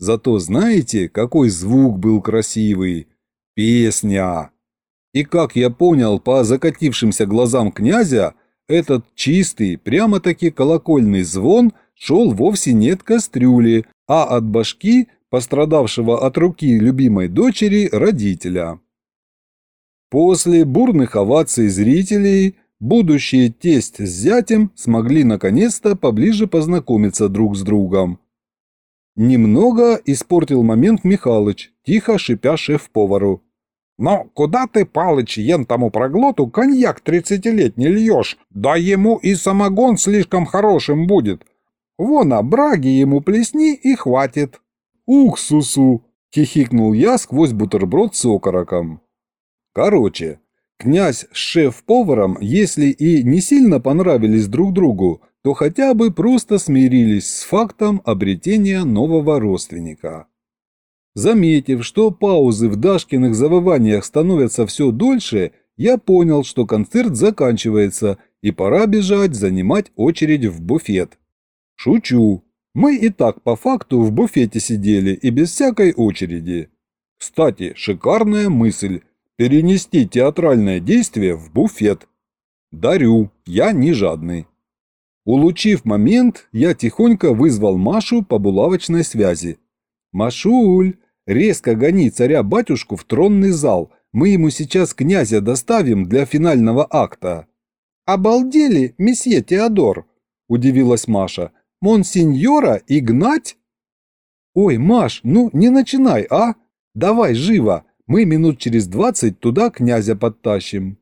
Зато знаете, какой звук был красивый? Песня! И как я понял по закатившимся глазам князя, этот чистый, прямо-таки колокольный звон шел вовсе не от кастрюли, а от башки, пострадавшего от руки любимой дочери родителя. После бурных оваций зрителей будущие тесть с зятем смогли наконец-то поближе познакомиться друг с другом. Немного испортил момент Михалыч, тихо шипя шеф-повару. «Но куда ты, Палыч, ентому проглоту коньяк тридцатилетний льешь? Да ему и самогон слишком хорошим будет. Вон, а браги ему плесни и хватит». «Уксусу!» – хихикнул я сквозь бутерброд с окороком. Короче, князь с шеф-поваром, если и не сильно понравились друг другу, то хотя бы просто смирились с фактом обретения нового родственника. Заметив, что паузы в Дашкиных завываниях становятся все дольше, я понял, что концерт заканчивается и пора бежать занимать очередь в буфет. Шучу. Мы и так по факту в буфете сидели и без всякой очереди. Кстати, шикарная мысль – перенести театральное действие в буфет. Дарю, я не жадный. Улучив момент, я тихонько вызвал Машу по булавочной связи. «Машуль, резко гони царя-батюшку в тронный зал, мы ему сейчас князя доставим для финального акта». «Обалдели, месье Теодор!» – удивилась Маша. «Монсеньора и гнать?» «Ой, Маш, ну не начинай, а? Давай живо, мы минут через двадцать туда князя подтащим».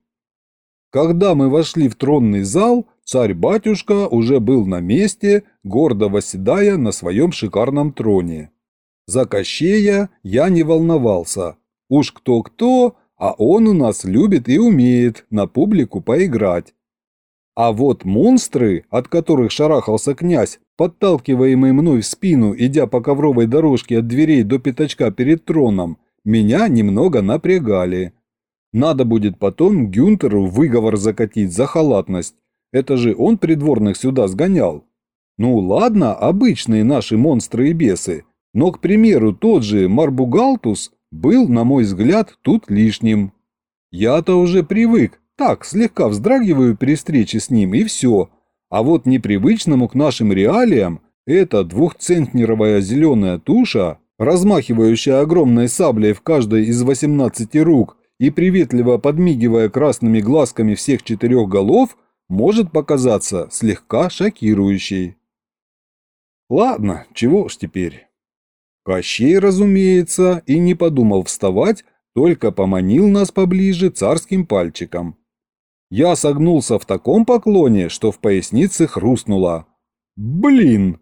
Когда мы вошли в тронный зал, Царь-батюшка уже был на месте, гордо восседая на своем шикарном троне. За Кощея я не волновался. Уж кто-кто, а он у нас любит и умеет на публику поиграть. А вот монстры, от которых шарахался князь, подталкиваемый мной в спину, идя по ковровой дорожке от дверей до пятачка перед троном, меня немного напрягали. Надо будет потом Гюнтеру выговор закатить за халатность, это же он придворных сюда сгонял. Ну ладно, обычные наши монстры и бесы, но, к примеру, тот же Марбугалтус был, на мой взгляд, тут лишним. Я-то уже привык, так, слегка вздрагиваю при встрече с ним и все. А вот непривычному к нашим реалиям эта двухцентнеровая зеленая туша, размахивающая огромной саблей в каждой из 18 рук и приветливо подмигивая красными глазками всех четырех голов – может показаться слегка шокирующей. Ладно, чего ж теперь. Кощей, разумеется, и не подумал вставать, только поманил нас поближе царским пальчиком. Я согнулся в таком поклоне, что в пояснице хрустнуло. Блин!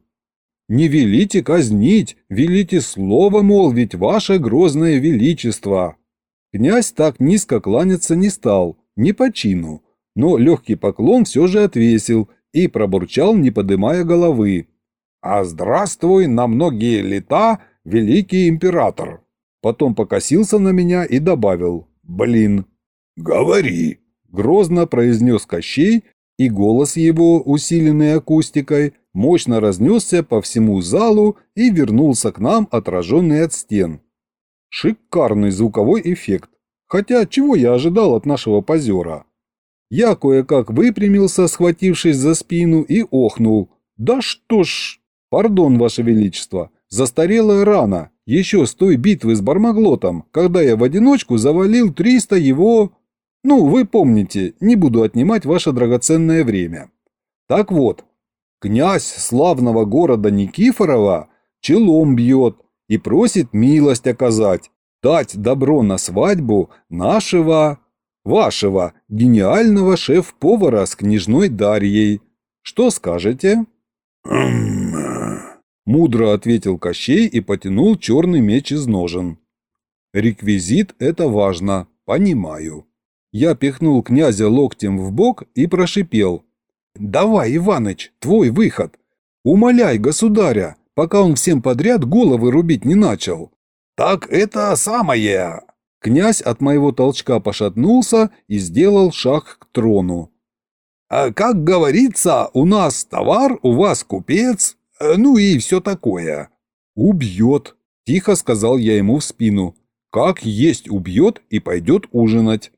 Не велите казнить, велите слово молвить, ваше грозное величество. Князь так низко кланяться не стал, не по чину, но легкий поклон все же отвесил и пробурчал, не подымая головы. «А здравствуй на многие лета, великий император!» Потом покосился на меня и добавил «Блин!» «Говори!» – грозно произнес Кощей, и голос его, усиленный акустикой, мощно разнесся по всему залу и вернулся к нам, отраженный от стен. Шикарный звуковой эффект. Хотя чего я ожидал от нашего позера? Я кое-как выпрямился, схватившись за спину, и охнул. «Да что ж...» «Пардон, Ваше Величество, застарелая рана, еще с той битвы с Бармаглотом, когда я в одиночку завалил 300 его...» «Ну, вы помните, не буду отнимать ваше драгоценное время». Так вот, князь славного города Никифорова челом бьет и просит милость оказать, дать добро на свадьбу нашего, вашего гениального шеф-повара с княжной Дарьей. Что скажете?» Мудро ответил Кощей и потянул черный меч из ножен. «Реквизит – это важно, понимаю». Я пихнул князя локтем в бок и прошипел. «Давай, Иваныч, твой выход. Умоляй государя, пока он всем подряд головы рубить не начал». «Так это самое!» Князь от моего толчка пошатнулся и сделал шаг к трону. А «Как говорится, у нас товар, у вас купец, э, ну и все такое». «Убьет», – тихо сказал я ему в спину. «Как есть убьет и пойдет ужинать».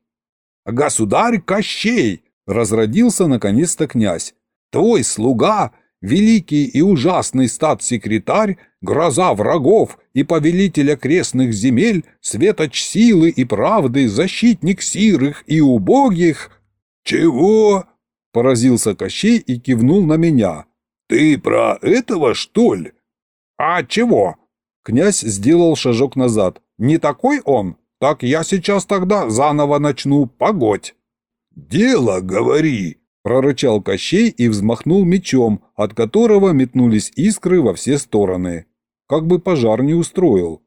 «Государь Кощей!» – разродился наконец-то князь. «Твой слуга великий и ужасный стат-секретарь, гроза врагов и повелитель окрестных земель, светоч силы и правды, защитник сирых и убогих. «Чего?» – поразился Кощей и кивнул на меня. «Ты про этого, что ли?» «А чего?» Князь сделал шажок назад. «Не такой он? Так я сейчас тогда заново начну, погодь». «Дело, говори», прорычал Кощей и взмахнул мечом, от которого метнулись искры во все стороны. Как бы пожар не устроил.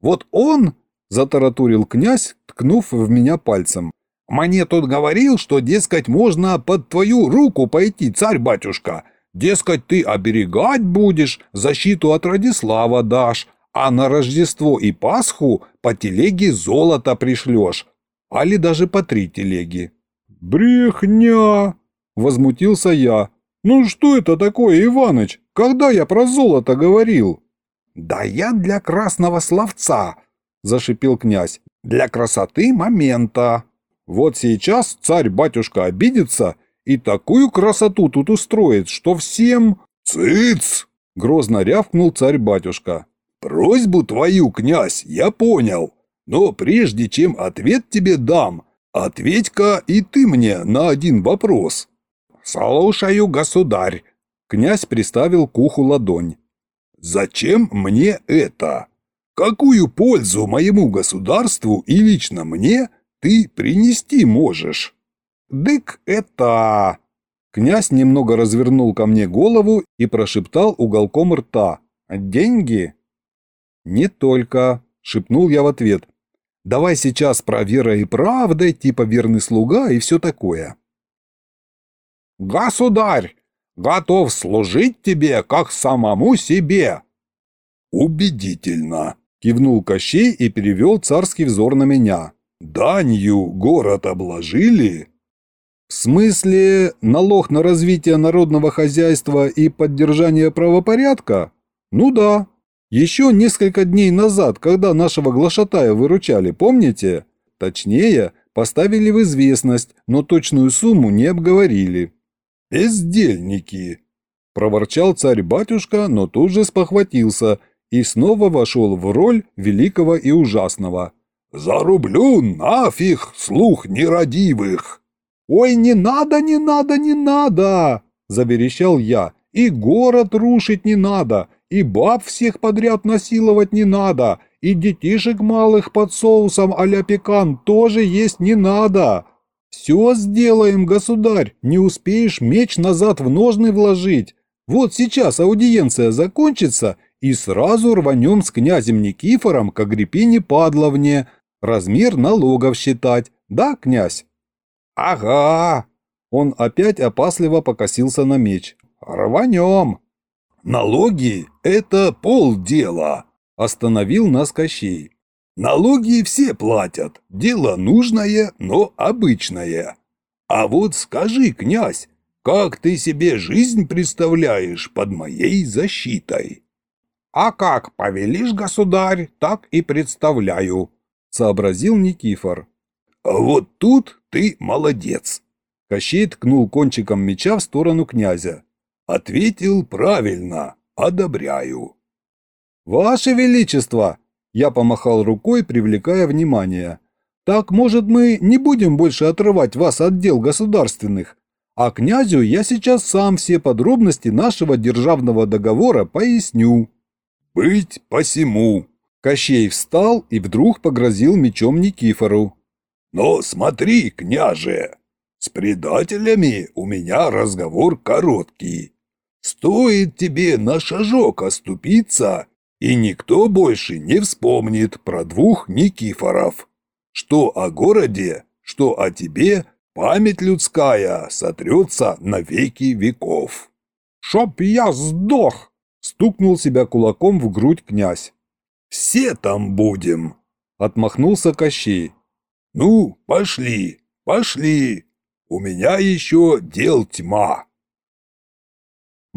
«Вот он!» – затаратурил князь, ткнув в меня пальцем. «Мне тут говорил, что, дескать, можно под твою руку пойти, царь-батюшка. Дескать, ты оберегать будешь, защиту от Радислава дашь, а на Рождество и Пасху по телеге золото пришлешь, али даже по три телеги». «Брехня!» – возмутился я. «Ну что это такое, Иваныч? Когда я про золото говорил?» «Да я для красного словца!» – зашипел князь. «Для красоты момента!» «Вот сейчас царь-батюшка обидится и такую красоту тут устроит, что всем...» «Цыц!» – грозно рявкнул царь-батюшка. «Просьбу твою, князь, я понял. Но прежде чем ответ тебе дам, «Ответь-ка и ты мне на один вопрос». «Слушаю, государь», — князь приставил к уху ладонь. «Зачем мне это? Какую пользу моему государству и лично мне ты принести можешь?» «Дык это...» Князь немного развернул ко мне голову и прошептал уголком рта. «Деньги?» «Не только», — шепнул я в ответ. Давай сейчас про вера и правда, типа верный слуга и все такое. Государь, готов служить тебе, как самому себе. Убедительно, кивнул Кощей и перевел царский взор на меня. Данью город обложили? В смысле, налог на развитие народного хозяйства и поддержание правопорядка? Ну да, еще несколько дней назад, когда нашего глашатая выручали, помните? Точнее, поставили в известность, но точную сумму не обговорили. «Бездельники!» – проворчал царь-батюшка, но тут же спохватился и снова вошел в роль великого и ужасного. «Зарублю нафиг слух нерадивых!» «Ой, не надо, не надо, не надо!» – заверещал я. «И город рушить не надо, и баб всех подряд насиловать не надо, и детишек малых под соусом а-ля пекан тоже есть не надо. Все сделаем, государь, не успеешь меч назад в ножны вложить. Вот сейчас аудиенция закончится, и сразу рванем с князем Никифором к Агриппине Падловне, размер налогов считать, да, князь? Ага, Он опять опасливо покосился на меч. «Рванем!» «Налоги — это полдела», — остановил нас Кощей. «Налоги все платят, дело нужное, но обычное. А вот скажи, князь, как ты себе жизнь представляешь под моей защитой?» «А как повелишь, государь, так и представляю», — сообразил Никифор. «А вот тут ты молодец», — Кощей ткнул кончиком меча в сторону князя. «Ответил правильно, одобряю». «Ваше Величество!» — я помахал рукой, привлекая внимание. «Так, может, мы не будем больше отрывать вас от дел государственных, а князю я сейчас сам все подробности нашего державного договора поясню». «Быть посему!» Кощей встал и вдруг погрозил мечом Никифору. «Но смотри, княже, с предателями у меня разговор короткий. Стоит тебе на шажок оступиться, и никто больше не вспомнит про двух Никифоров. Что о городе, что о тебе, память людская сотрется на веки веков». «Чтоб я сдох!» Стукнул себя кулаком в грудь князь. «Все там будем!» — отмахнулся Кощей. «Ну, пошли, пошли! У меня еще дел тьма!»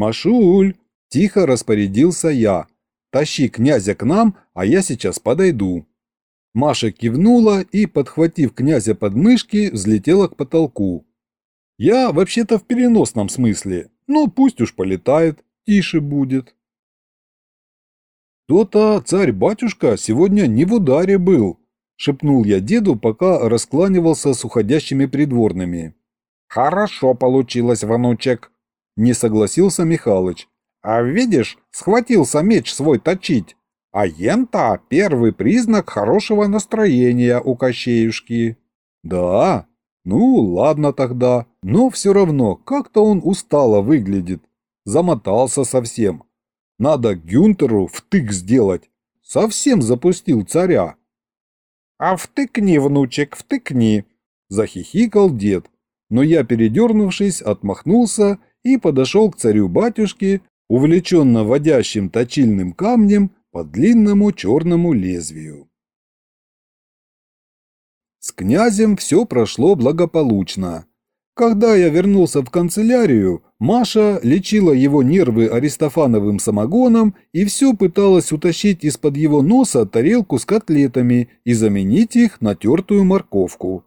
«Машуль!» — тихо распорядился я. «Тащи князя к нам, а я сейчас подойду». Маша кивнула и, подхватив князя под мышки, взлетела к потолку. Я вообще-то в переносном смысле, но пусть уж полетает, тише будет. «То-то царь-батюшка сегодня не в ударе был», – шепнул я деду, пока раскланивался с уходящими придворными. «Хорошо получилось, внучек», – не согласился Михалыч. «А видишь, схватился меч свой точить. А ента – первый признак хорошего настроения у Кощеюшки». «Да? Ну, ладно тогда. Но все равно, как-то он устало выглядит. Замотался совсем. Надо Гюнтеру втык сделать. Совсем запустил царя. А втыкни, внучек, втыкни, захихикал дед. Но я, передернувшись, отмахнулся и подошел к царю-батюшке, увлеченно водящим точильным камнем по длинному черному лезвию. С князем все прошло благополучно. Когда я вернулся в канцелярию, Маша лечила его нервы аристофановым самогоном и все пыталась утащить из-под его носа тарелку с котлетами и заменить их на тертую морковку.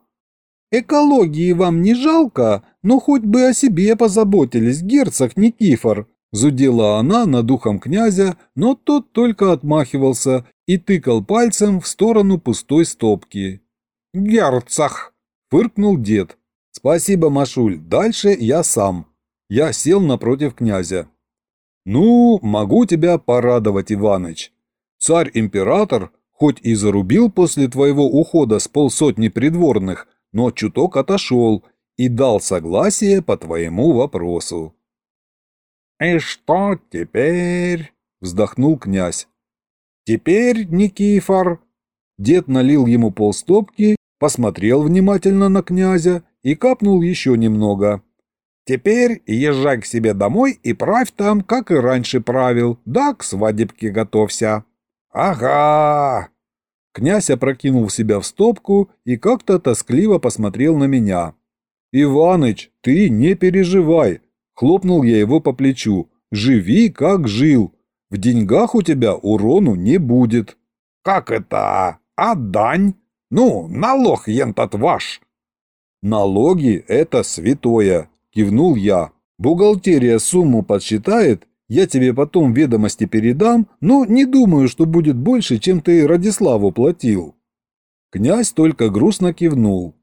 «Экологии вам не жалко, но хоть бы о себе позаботились, герцог Никифор», зудела она над духом князя, но тот только отмахивался и тыкал пальцем в сторону пустой стопки. «Герцог!» – фыркнул дед. «Спасибо, Машуль, дальше я сам». Я сел напротив князя. «Ну, могу тебя порадовать, Иваныч. Царь-император, хоть и зарубил после твоего ухода с полсотни придворных, но чуток отошел и дал согласие по твоему вопросу». «И что теперь?» – вздохнул князь. «Теперь, Никифор...» Дед налил ему полстопки, посмотрел внимательно на князя и капнул еще немного. Теперь езжай к себе домой и правь там, как и раньше правил, да к свадебке готовься». «Ага!» Князь опрокинул себя в стопку и как-то тоскливо посмотрел на меня. «Иваныч, ты не переживай!» Хлопнул я его по плечу. «Живи, как жил. В деньгах у тебя урону не будет». «Как это? А дань? Ну, налог ентот ваш!» «Налоги – это святое», Кивнул я. Бухгалтерия сумму подсчитает, я тебе потом ведомости передам, но не думаю, что будет больше, чем ты Радиславу платил. Князь только грустно кивнул.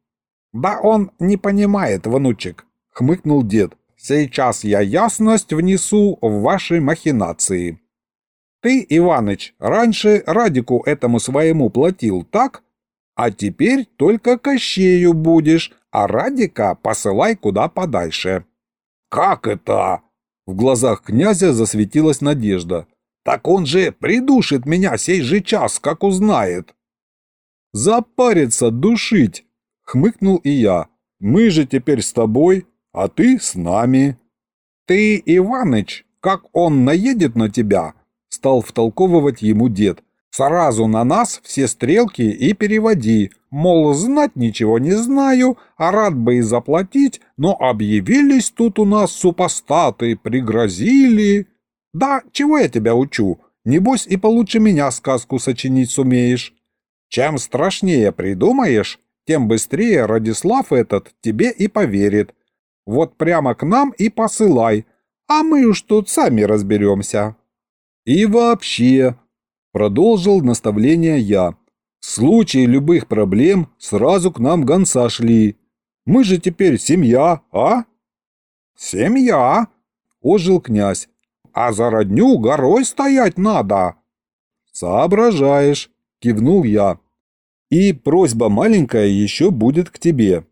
«Да он не понимает, внучек», — хмыкнул дед. «Сейчас я ясность внесу в ваши махинации. Ты, Иваныч, раньше Радику этому своему платил, так? А теперь только Кощею будешь, а Радика посылай куда подальше». «Как это?» В глазах князя засветилась надежда. «Так он же придушит меня сей же час, как узнает». «Запариться, душить!» — хмыкнул и я. «Мы же теперь с тобой. а ты с нами». «Ты, Иваныч, как он наедет на тебя?» — стал втолковывать ему дед. «Сразу на нас все стрелки и переводи. Мол, знать ничего не знаю, а рад бы и заплатить, но объявились тут у нас супостаты, пригрозили. Да, чего я тебя учу? Небось и получше меня сказку сочинить сумеешь. Чем страшнее придумаешь, тем быстрее Радислав этот тебе и поверит. Вот прямо к нам и посылай, а мы уж тут сами разберемся. И вообще, продолжил наставление я, в случае любых проблем сразу к нам гонца шли. Мы же теперь семья, а? Семья, ожил князь. А за родню горой стоять надо. Соображаешь, кивнул я. И просьба маленькая еще будет к тебе.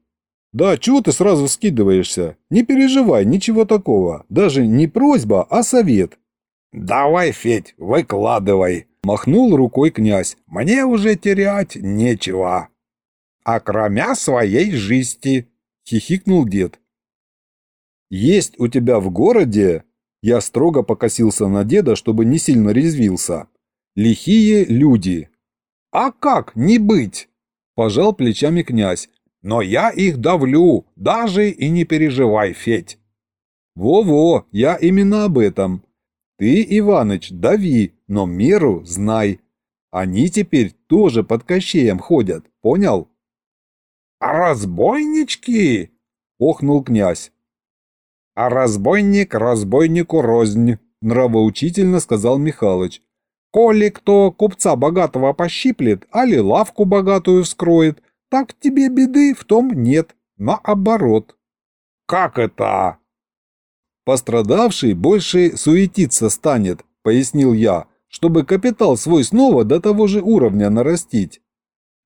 Да, чего ты сразу скидываешься? Не переживай, ничего такого. Даже не просьба, а совет. Давай, Федь, выкладывай, Махнул рукой князь. «Мне уже терять нечего». «А кроме своей жизни», — хихикнул дед. «Есть у тебя в городе...» Я строго покосился на деда, чтобы не сильно резвился. «Лихие люди». «А как не быть?» – пожал плечами князь. «Но я их давлю, даже и не переживай, Федь». «Во-во, я именно об этом. Ты, Иваныч, дави, но меру знай. Они теперь тоже под кощеем ходят, понял? А разбойнички? Охнул князь. А разбойник разбойнику рознь, нравоучительно сказал Михалыч. Коли кто купца богатого пощиплет, али лавку богатую вскроет, так тебе беды в том нет, наоборот. Как это? Пострадавший больше суетиться станет, пояснил я, чтобы капитал свой снова до того же уровня нарастить.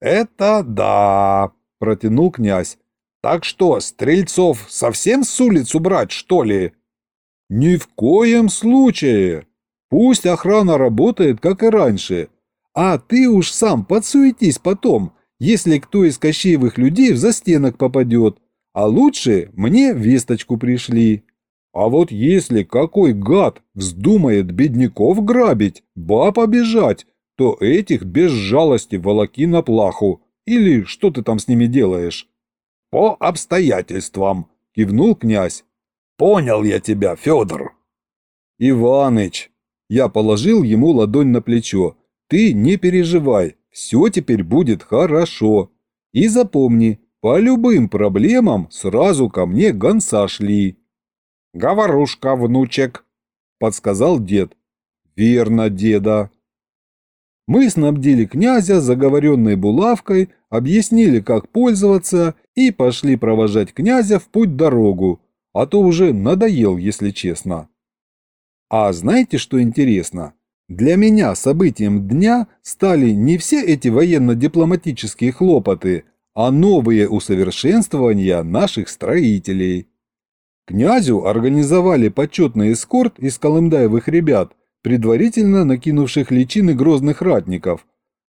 Это да, протянул князь. Так что, стрельцов совсем с улиц убрать, что ли? Ни в коем случае. Пусть охрана работает, как и раньше. А ты уж сам подсуетись потом, если кто из кощеевых людей в застенок попадет. А лучше мне весточку пришли. А вот если какой гад вздумает бедняков грабить, баб обижать, то этих без жалости волоки на плаху. Или что ты там с ними делаешь? По обстоятельствам, кивнул князь. Понял я тебя, Федор. Иваныч, я положил ему ладонь на плечо. Ты не переживай, все теперь будет хорошо. И запомни, по любым проблемам сразу ко мне гонца шли. «Говорушка, внучек», — подсказал дед. «Верно, деда». Мы снабдили князя заговоренной булавкой, объяснили, как пользоваться, и пошли провожать князя в путь-дорогу, а то уже надоел, если честно. А знаете, что интересно? Для меня событием дня стали не все эти военно-дипломатические хлопоты, а новые усовершенствования наших строителей. Князю организовали почетный эскорт из колымдаевых ребят, предварительно накинувших личины грозных ратников.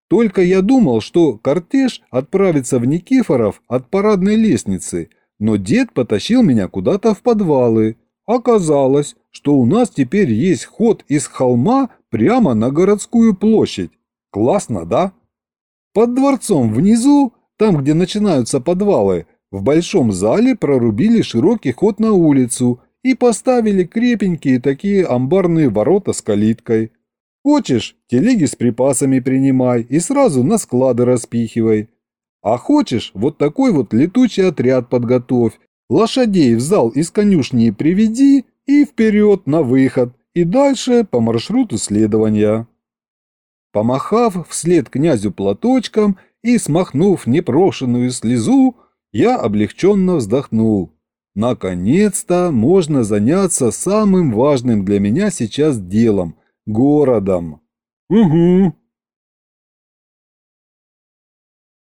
Только я думал, что кортеж отправится в Никифоров от парадной лестницы, но дед потащил меня куда-то в подвалы. Оказалось, что у нас теперь есть ход из холма прямо на городскую площадь. Классно, да? Под дворцом внизу, там, где начинаются подвалы, в большом зале прорубили широкий ход на улицу и поставили крепенькие такие амбарные ворота с калиткой. Хочешь, телеги с припасами принимай и сразу на склады распихивай. А хочешь, вот такой вот летучий отряд подготовь, лошадей в зал из конюшни приведи и вперед на выход, и дальше по маршруту следования. Помахав вслед князю платочком и смахнув непрошенную слезу, я облегченно вздохнул. Наконец-то можно заняться самым важным для меня сейчас делом – городом. «Угу»,